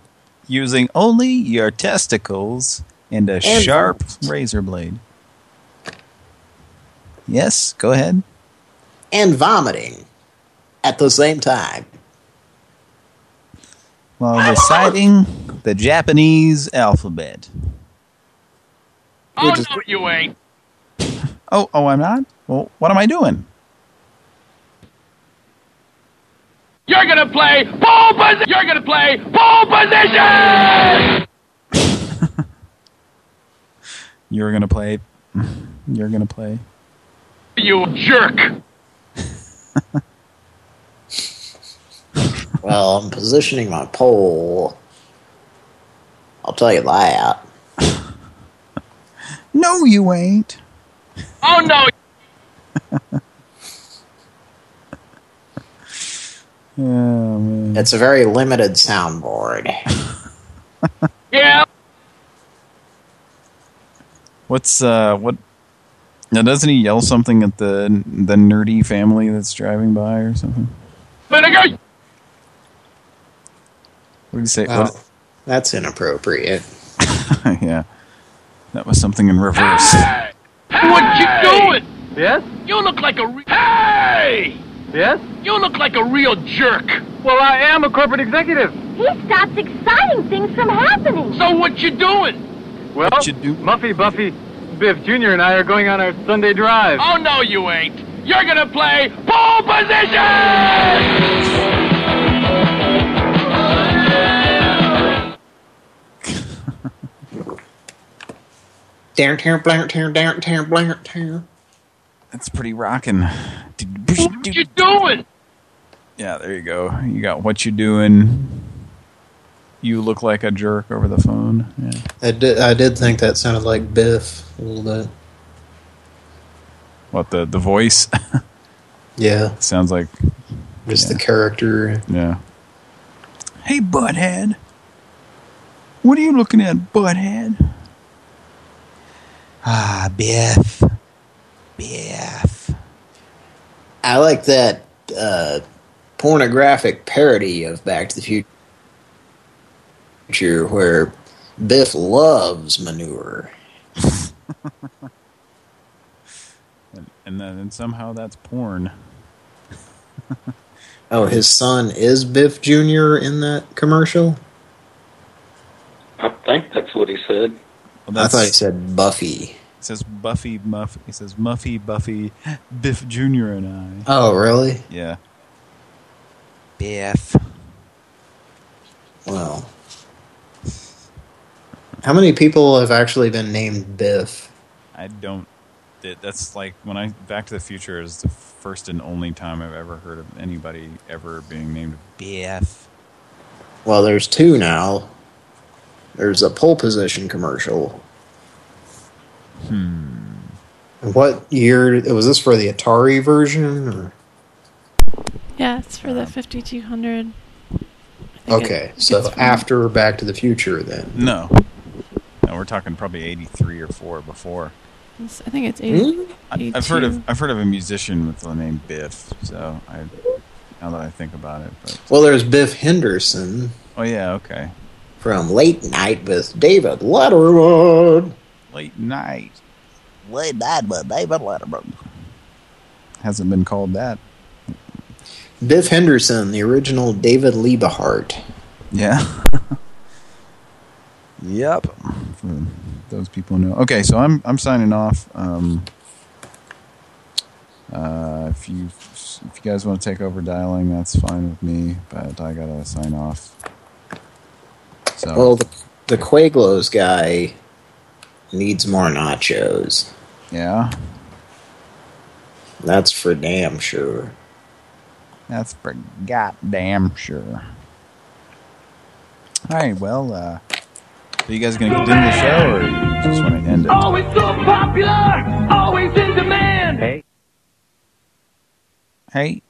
Speaker 4: Using only your testicles and a
Speaker 3: And-
Speaker 4: sharp razor blade. Yes, go ahead.
Speaker 3: And vomiting at the same time.
Speaker 4: While reciting the Japanese alphabet.
Speaker 15: Oh, no, you ain't.
Speaker 4: Oh, oh, I'm not? Well, what am I doing?
Speaker 15: You're gonna play pole position. You're gonna play pole position.
Speaker 4: You're gonna play. You're gonna play.
Speaker 15: You jerk.
Speaker 3: Well, I'm positioning my pole. I'll tell you that.
Speaker 4: No, you ain't.
Speaker 15: Oh no.
Speaker 4: Oh, man.
Speaker 3: It's a very limited soundboard.
Speaker 15: Yeah.
Speaker 4: What's uh what? Now, doesn't he yell something at the the nerdy family that's driving by or something?
Speaker 15: Vinegar.
Speaker 4: What did he say?
Speaker 3: Well,
Speaker 4: What-
Speaker 3: that's inappropriate.
Speaker 4: yeah, that was something in reverse.
Speaker 15: What you doing? Yes. You look like a. Re- hey. Yes. You look like a real jerk. Well, I am a corporate executive.
Speaker 23: He stops exciting things from happening.
Speaker 15: So what you doing?
Speaker 24: Well, what you do Muffy, Buffy, Biff Jr. and I are going on our Sunday drive.
Speaker 15: Oh no, you ain't. You're gonna play pole position.
Speaker 3: Down, down, down, down, down, down, down, down.
Speaker 4: That's pretty rocking.
Speaker 15: What you doing?
Speaker 4: Yeah, there you go. You got what you doing. You look like a jerk over the phone. Yeah.
Speaker 3: I did, I did think that sounded like Biff a little bit.
Speaker 4: What the the voice?
Speaker 3: Yeah.
Speaker 4: Sounds like
Speaker 3: Just the character.
Speaker 4: yeah. Hey, butthead. What are you looking at, butthead? Ah, Biff. Biff.
Speaker 3: I like that uh, pornographic parody of Back to the Future where Biff loves manure.
Speaker 4: And, and then and somehow that's porn.
Speaker 3: Oh, his son is Biff Jr. in that commercial?
Speaker 16: I think that's what he said.
Speaker 3: I thought he said Buffy.
Speaker 4: It says Buffy Muff. It says Muffy Buffy Biff Jr. and I.
Speaker 3: Oh, really?
Speaker 4: Yeah. Biff.
Speaker 3: Well. How many people have actually been named Biff?
Speaker 4: I don't. It, that's like when I Back to the Future is the first and only time I've ever heard of anybody ever being named Biff.
Speaker 3: Well, there's two now. There's a pole position commercial.
Speaker 4: Hmm.
Speaker 3: And What year was this for the Atari version? Or?
Speaker 5: Yeah, it's for the 5200.
Speaker 3: Okay, so after Back to the Future, then.
Speaker 4: No. No, we're talking probably 83 or 4 before.
Speaker 5: I think it's 80,
Speaker 4: I, I've heard of I've heard of a musician with the name Biff, so I now that I think about it, but
Speaker 3: Well, there's Biff Henderson
Speaker 4: oh yeah, okay.
Speaker 3: From Late Night with David Letterman.
Speaker 4: Late night. Late night with David Letterman. Hasn't been called that.
Speaker 3: Biff Henderson, the original David Liebehart.
Speaker 4: Yeah. yep. For those people know. Okay, so I'm I'm signing off. Um, uh, if you if you guys want to take over dialing, that's fine with me. But I gotta sign off. So
Speaker 3: Well, the, the Quaglos guy needs more nachos.
Speaker 4: yeah,
Speaker 3: That's for damn sure.
Speaker 4: that's for goddamn sure. All right, well, uh, are you guys gonna continue the show, or you just want to end it?
Speaker 15: Always so popular, always in demand.
Speaker 4: Hey. Hey.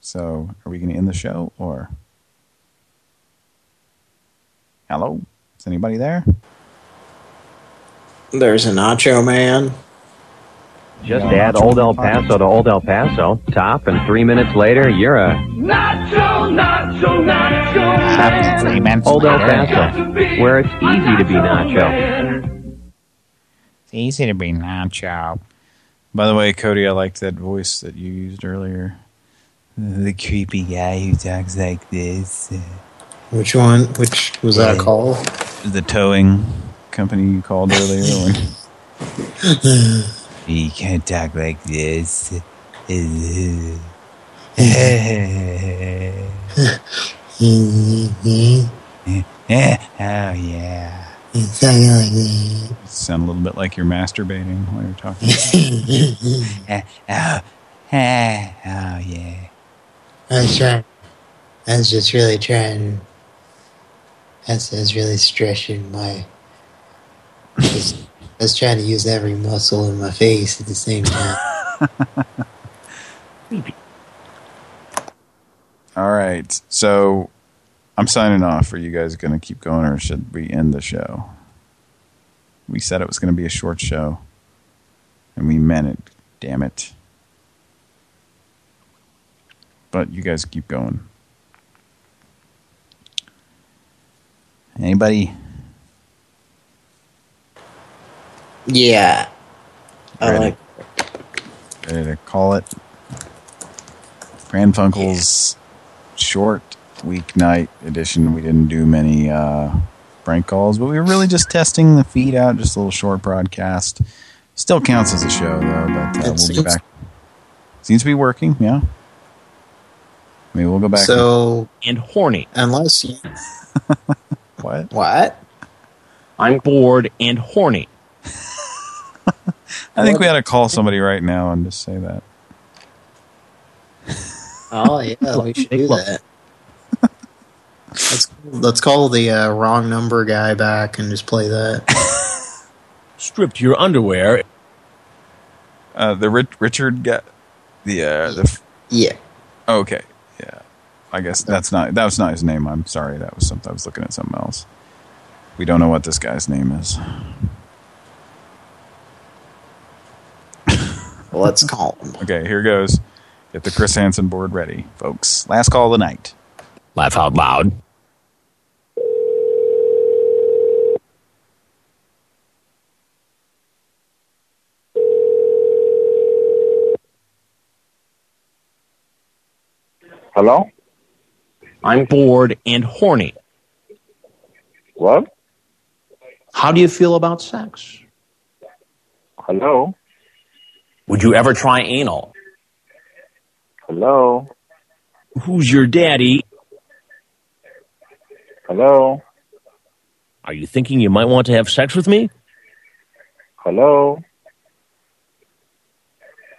Speaker 4: So, are we going to end the show or? Hello? Is anybody there?
Speaker 3: There's a nacho man.
Speaker 25: Just add Old El Paso to Old El Paso, top, and three minutes later, you're a
Speaker 15: Nacho, nacho, nacho.
Speaker 25: Three
Speaker 15: man.
Speaker 25: Old El Paso, where it's easy to be nacho.
Speaker 4: It's easy to be nacho. By the way, Cody, I liked that voice that you used earlier. The creepy guy who talks like this.
Speaker 3: Which one? Which was that
Speaker 4: Yeah.
Speaker 3: called?
Speaker 4: The towing company you called earlier. he can't talk like this. oh yeah. Sound a little bit like you're masturbating while you're talking. oh, oh yeah.
Speaker 3: I was trying. I was just really trying. I was really stretching my. Just, I was trying to use every muscle in my face at the same time.
Speaker 4: All right. So I'm signing off. Are you guys going to keep going or should we end the show? We said it was going to be a short show. And we meant it. Damn it. But you guys keep going. Anybody?
Speaker 3: Yeah. I
Speaker 4: Ready?
Speaker 3: like.
Speaker 4: Ready to call it? Pran Funkels short weeknight edition. We didn't do many uh, prank calls, but we were really just testing the feed out, just a little short broadcast. Still counts as a show, though, but uh, we'll be
Speaker 3: seems-
Speaker 4: back. Seems to be working, yeah. Maybe we'll go back.
Speaker 3: So
Speaker 26: and horny.
Speaker 3: Unless you.
Speaker 4: what?
Speaker 3: What?
Speaker 26: I'm bored and horny.
Speaker 4: I think we ought to call somebody right now and just say that.
Speaker 3: Oh yeah, we should do that. Let's let's call the uh, wrong number guy back and just play that.
Speaker 26: Stripped your underwear.
Speaker 4: Uh, the Rich, Richard guy, the uh, the f-
Speaker 3: yeah.
Speaker 4: Okay, yeah. I guess that's not that was not his name. I'm sorry. That was something I was looking at something else. We don't know what this guy's name is.
Speaker 3: Well, let's call him.
Speaker 4: Okay, here goes. Get the Chris Hansen board ready, folks. Last call of the night.
Speaker 26: Laugh out loud.
Speaker 9: Hello?
Speaker 26: I'm bored and horny.
Speaker 9: What?
Speaker 26: How do you feel about sex?
Speaker 9: Hello?
Speaker 26: Would you ever try anal?
Speaker 9: Hello?
Speaker 26: Who's your daddy?
Speaker 9: Hello?
Speaker 26: Are you thinking you might want to have sex with me?
Speaker 9: Hello?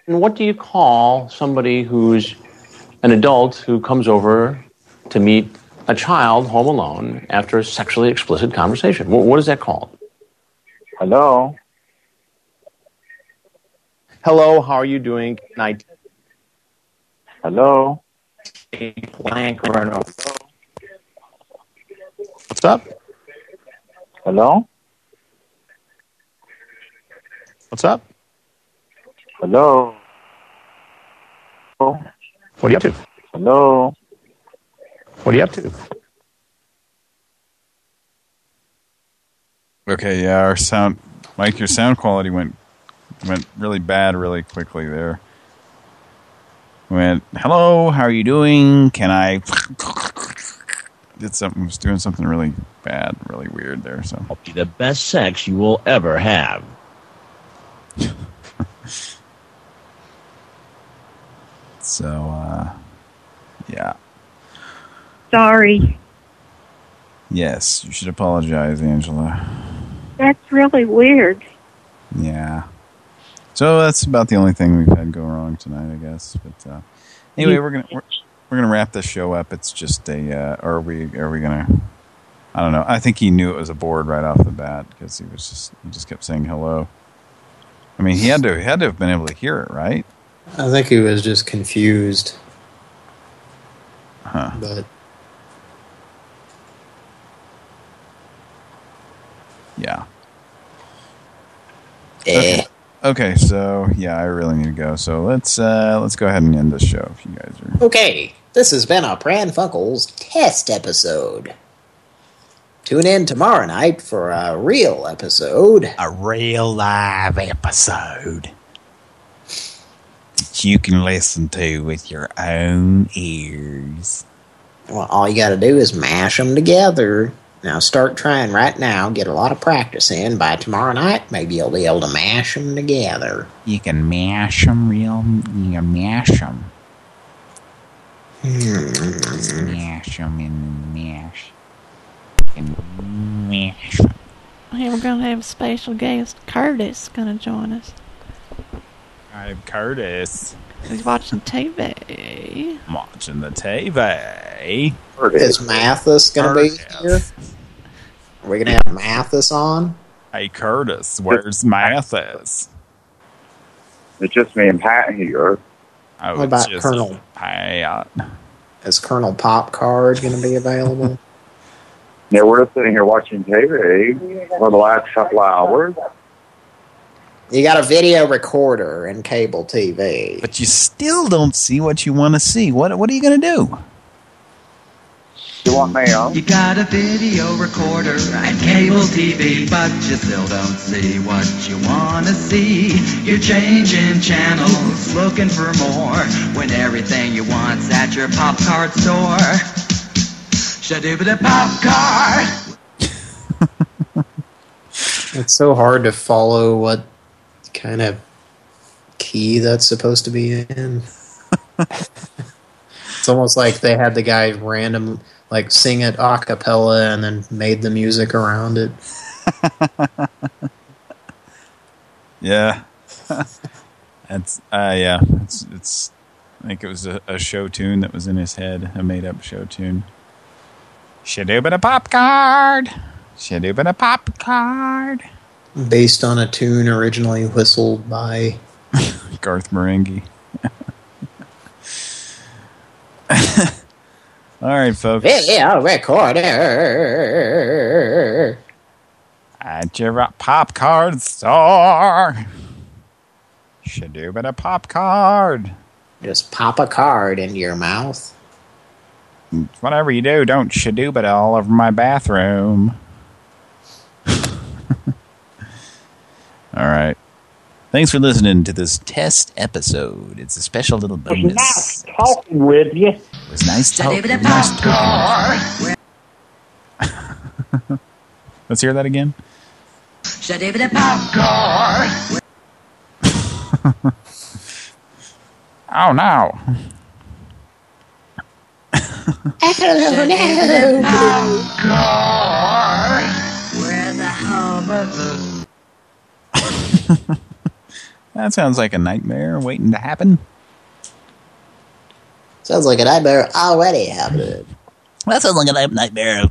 Speaker 26: And what do you call somebody who's an adult who comes over to meet a child home alone after a sexually explicit conversation? What, what is that called?
Speaker 9: Hello?
Speaker 26: Hello, how are you doing? Night.
Speaker 9: Hello?
Speaker 26: Blank or no. What's up?
Speaker 9: Hello?
Speaker 26: What's up?
Speaker 9: Hello?
Speaker 26: What are you up to?
Speaker 9: Hello?
Speaker 26: What are you up to?
Speaker 4: Okay, yeah, our sound, Mike, your sound quality went went really bad really quickly there. Went, hello, how are you doing? Can I? Did something, was doing something really bad, really weird there. So I'll
Speaker 26: Be the best sex you will ever have.
Speaker 4: So, uh, yeah.
Speaker 10: Sorry.
Speaker 4: Yes, you should apologize, Angela.
Speaker 10: That's really weird.
Speaker 4: Yeah. So that's about the only thing we've had go wrong tonight, I guess. But uh, anyway, we're gonna we're, we're gonna wrap this show up. It's just a, uh, are we are we gonna? I don't know. I think he knew it was a board right off the bat because he was just he just kept saying hello. I mean, he had to he had to have been able to hear it, right?
Speaker 3: I think he was just confused.
Speaker 4: Huh.
Speaker 3: But
Speaker 4: Yeah.
Speaker 3: Eh.
Speaker 4: Okay. okay, so yeah, I really need to go. So let's uh let's go ahead and end this show if you guys are
Speaker 3: Okay, this has been a Pran Funkels test episode. Tune in tomorrow night for a real episode.
Speaker 1: A real live episode. that you can listen to with your own ears.
Speaker 3: Well, all you got to do is mash them together. Now start trying right now. Get a lot of practice in. By tomorrow night, maybe you'll be able to mash them together.
Speaker 1: You can mash them real, you can mash them. Mash them in mash. And mash 'em.
Speaker 5: Hey, we're gonna have a special guest. Curtis gonna join us.
Speaker 1: I'm Curtis.
Speaker 5: He's watching TV.
Speaker 1: I'm watching the TV.
Speaker 3: Is Mathis going to be here? Are we going to have Mathis on?
Speaker 1: Hey, Curtis, where's Mathis?
Speaker 9: It's just me and Pat here.
Speaker 1: Oh,
Speaker 3: What about Colonel?
Speaker 1: Pat.
Speaker 3: Is Colonel Pop Card going to be available?
Speaker 9: Yeah, we're sitting here watching TV for the last couple of hours.
Speaker 3: You got a video recorder and cable TV.
Speaker 1: But you still don't see what you want to see. What What are you going to do?
Speaker 9: You want me on?
Speaker 18: You got a video recorder and cable TV, but you still don't see what you want to see. You're changing channels, looking for more, when everything you want's at your pop card store. Shadoobada pop card.
Speaker 3: It's so hard to follow what kind of key that's supposed to be in. it's almost like they had the guy random, like sing it a cappella and then made the music around it.
Speaker 1: Yeah. That's uh yeah. It's it's I think it was a, a show tune that was in his head, a made up show tune. Shadoobada pop card. Shadoobada pop card.
Speaker 3: Based on a tune originally whistled by
Speaker 1: Garth Marenghi. All right, folks.
Speaker 3: video recorder.
Speaker 1: At your pop card store. a pop card.
Speaker 3: Just pop a card into your mouth.
Speaker 1: Whatever you do, don't shadoobada all over my bathroom. all right. Thanks for listening to this test episode. It's a special little bonus.
Speaker 17: talking with you
Speaker 1: was nice talking. Nice talking. Let's hear that again.
Speaker 18: oh no.
Speaker 1: Oh no!
Speaker 18: We're the...
Speaker 1: That sounds like a nightmare waiting to happen.
Speaker 3: Sounds like a nightmare already happening.
Speaker 1: That sounds like a nightmare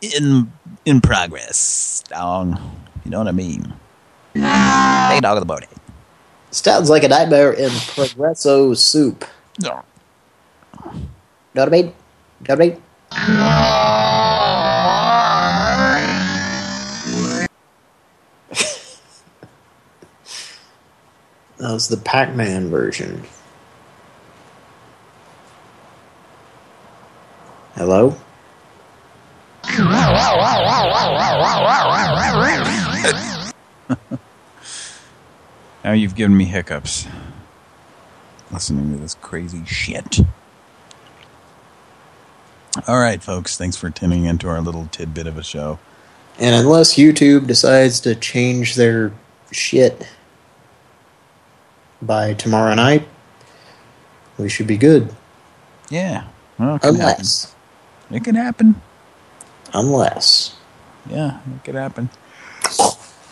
Speaker 1: in in progress. Dong. You know what I mean? Hey, dog of the boat.
Speaker 3: Sounds like a nightmare in Progresso soup.
Speaker 1: No.
Speaker 3: Know what I mean? Know what I mean? That was the Pac-Man version. Hello?
Speaker 1: Now you've given me hiccups. Listening to this crazy shit. All right, folks. Thanks for tuning into our little tidbit of a show.
Speaker 3: And unless YouTube decides to change their shit by tomorrow night, we should be good.
Speaker 1: Yeah. Well,
Speaker 3: Unless.
Speaker 1: happen. It could happen.
Speaker 3: Unless.
Speaker 1: Yeah, it could happen.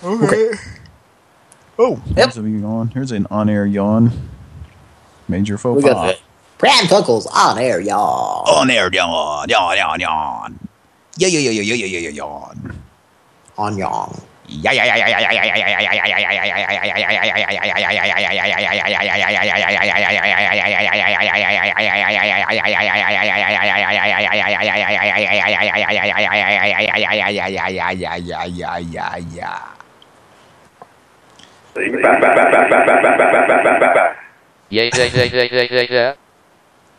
Speaker 1: Okay. Oh, here's a yawn. Here's an on-air yawn. Major faux pas.
Speaker 3: the Pran Funkels on air, y'all.
Speaker 1: On-air yawn. Yawn, yawn, yawn. Yeah, yeah, yeah, yeah, yeah, yeah, yeah, yawn.
Speaker 3: On yawn.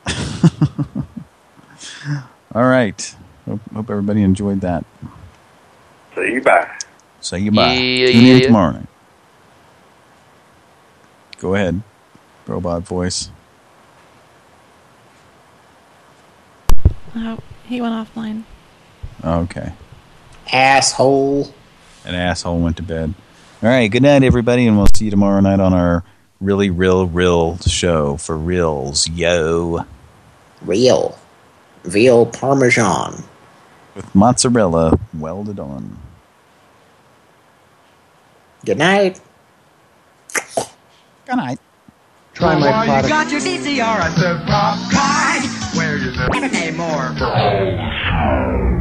Speaker 1: All right. Hope, hope everybody enjoyed that.
Speaker 9: See you back.
Speaker 1: Say goodbye.
Speaker 27: Yeah,
Speaker 1: Tune
Speaker 27: yeah,
Speaker 1: in
Speaker 27: yeah.
Speaker 1: tomorrow night. Go ahead.
Speaker 4: robot voice.
Speaker 5: Oh, he went offline.
Speaker 4: Okay.
Speaker 3: Asshole.
Speaker 4: An asshole went to bed. All right, good night, everybody, and we'll see you tomorrow night on our really real real show for reals. Yo.
Speaker 3: Real. Veal Parmesan.
Speaker 4: With mozzarella welded on.
Speaker 3: Good night.
Speaker 1: Good night.
Speaker 3: Try my
Speaker 18: While you
Speaker 3: product.
Speaker 18: got your VCR at the pop card, where you never pay more. Oh,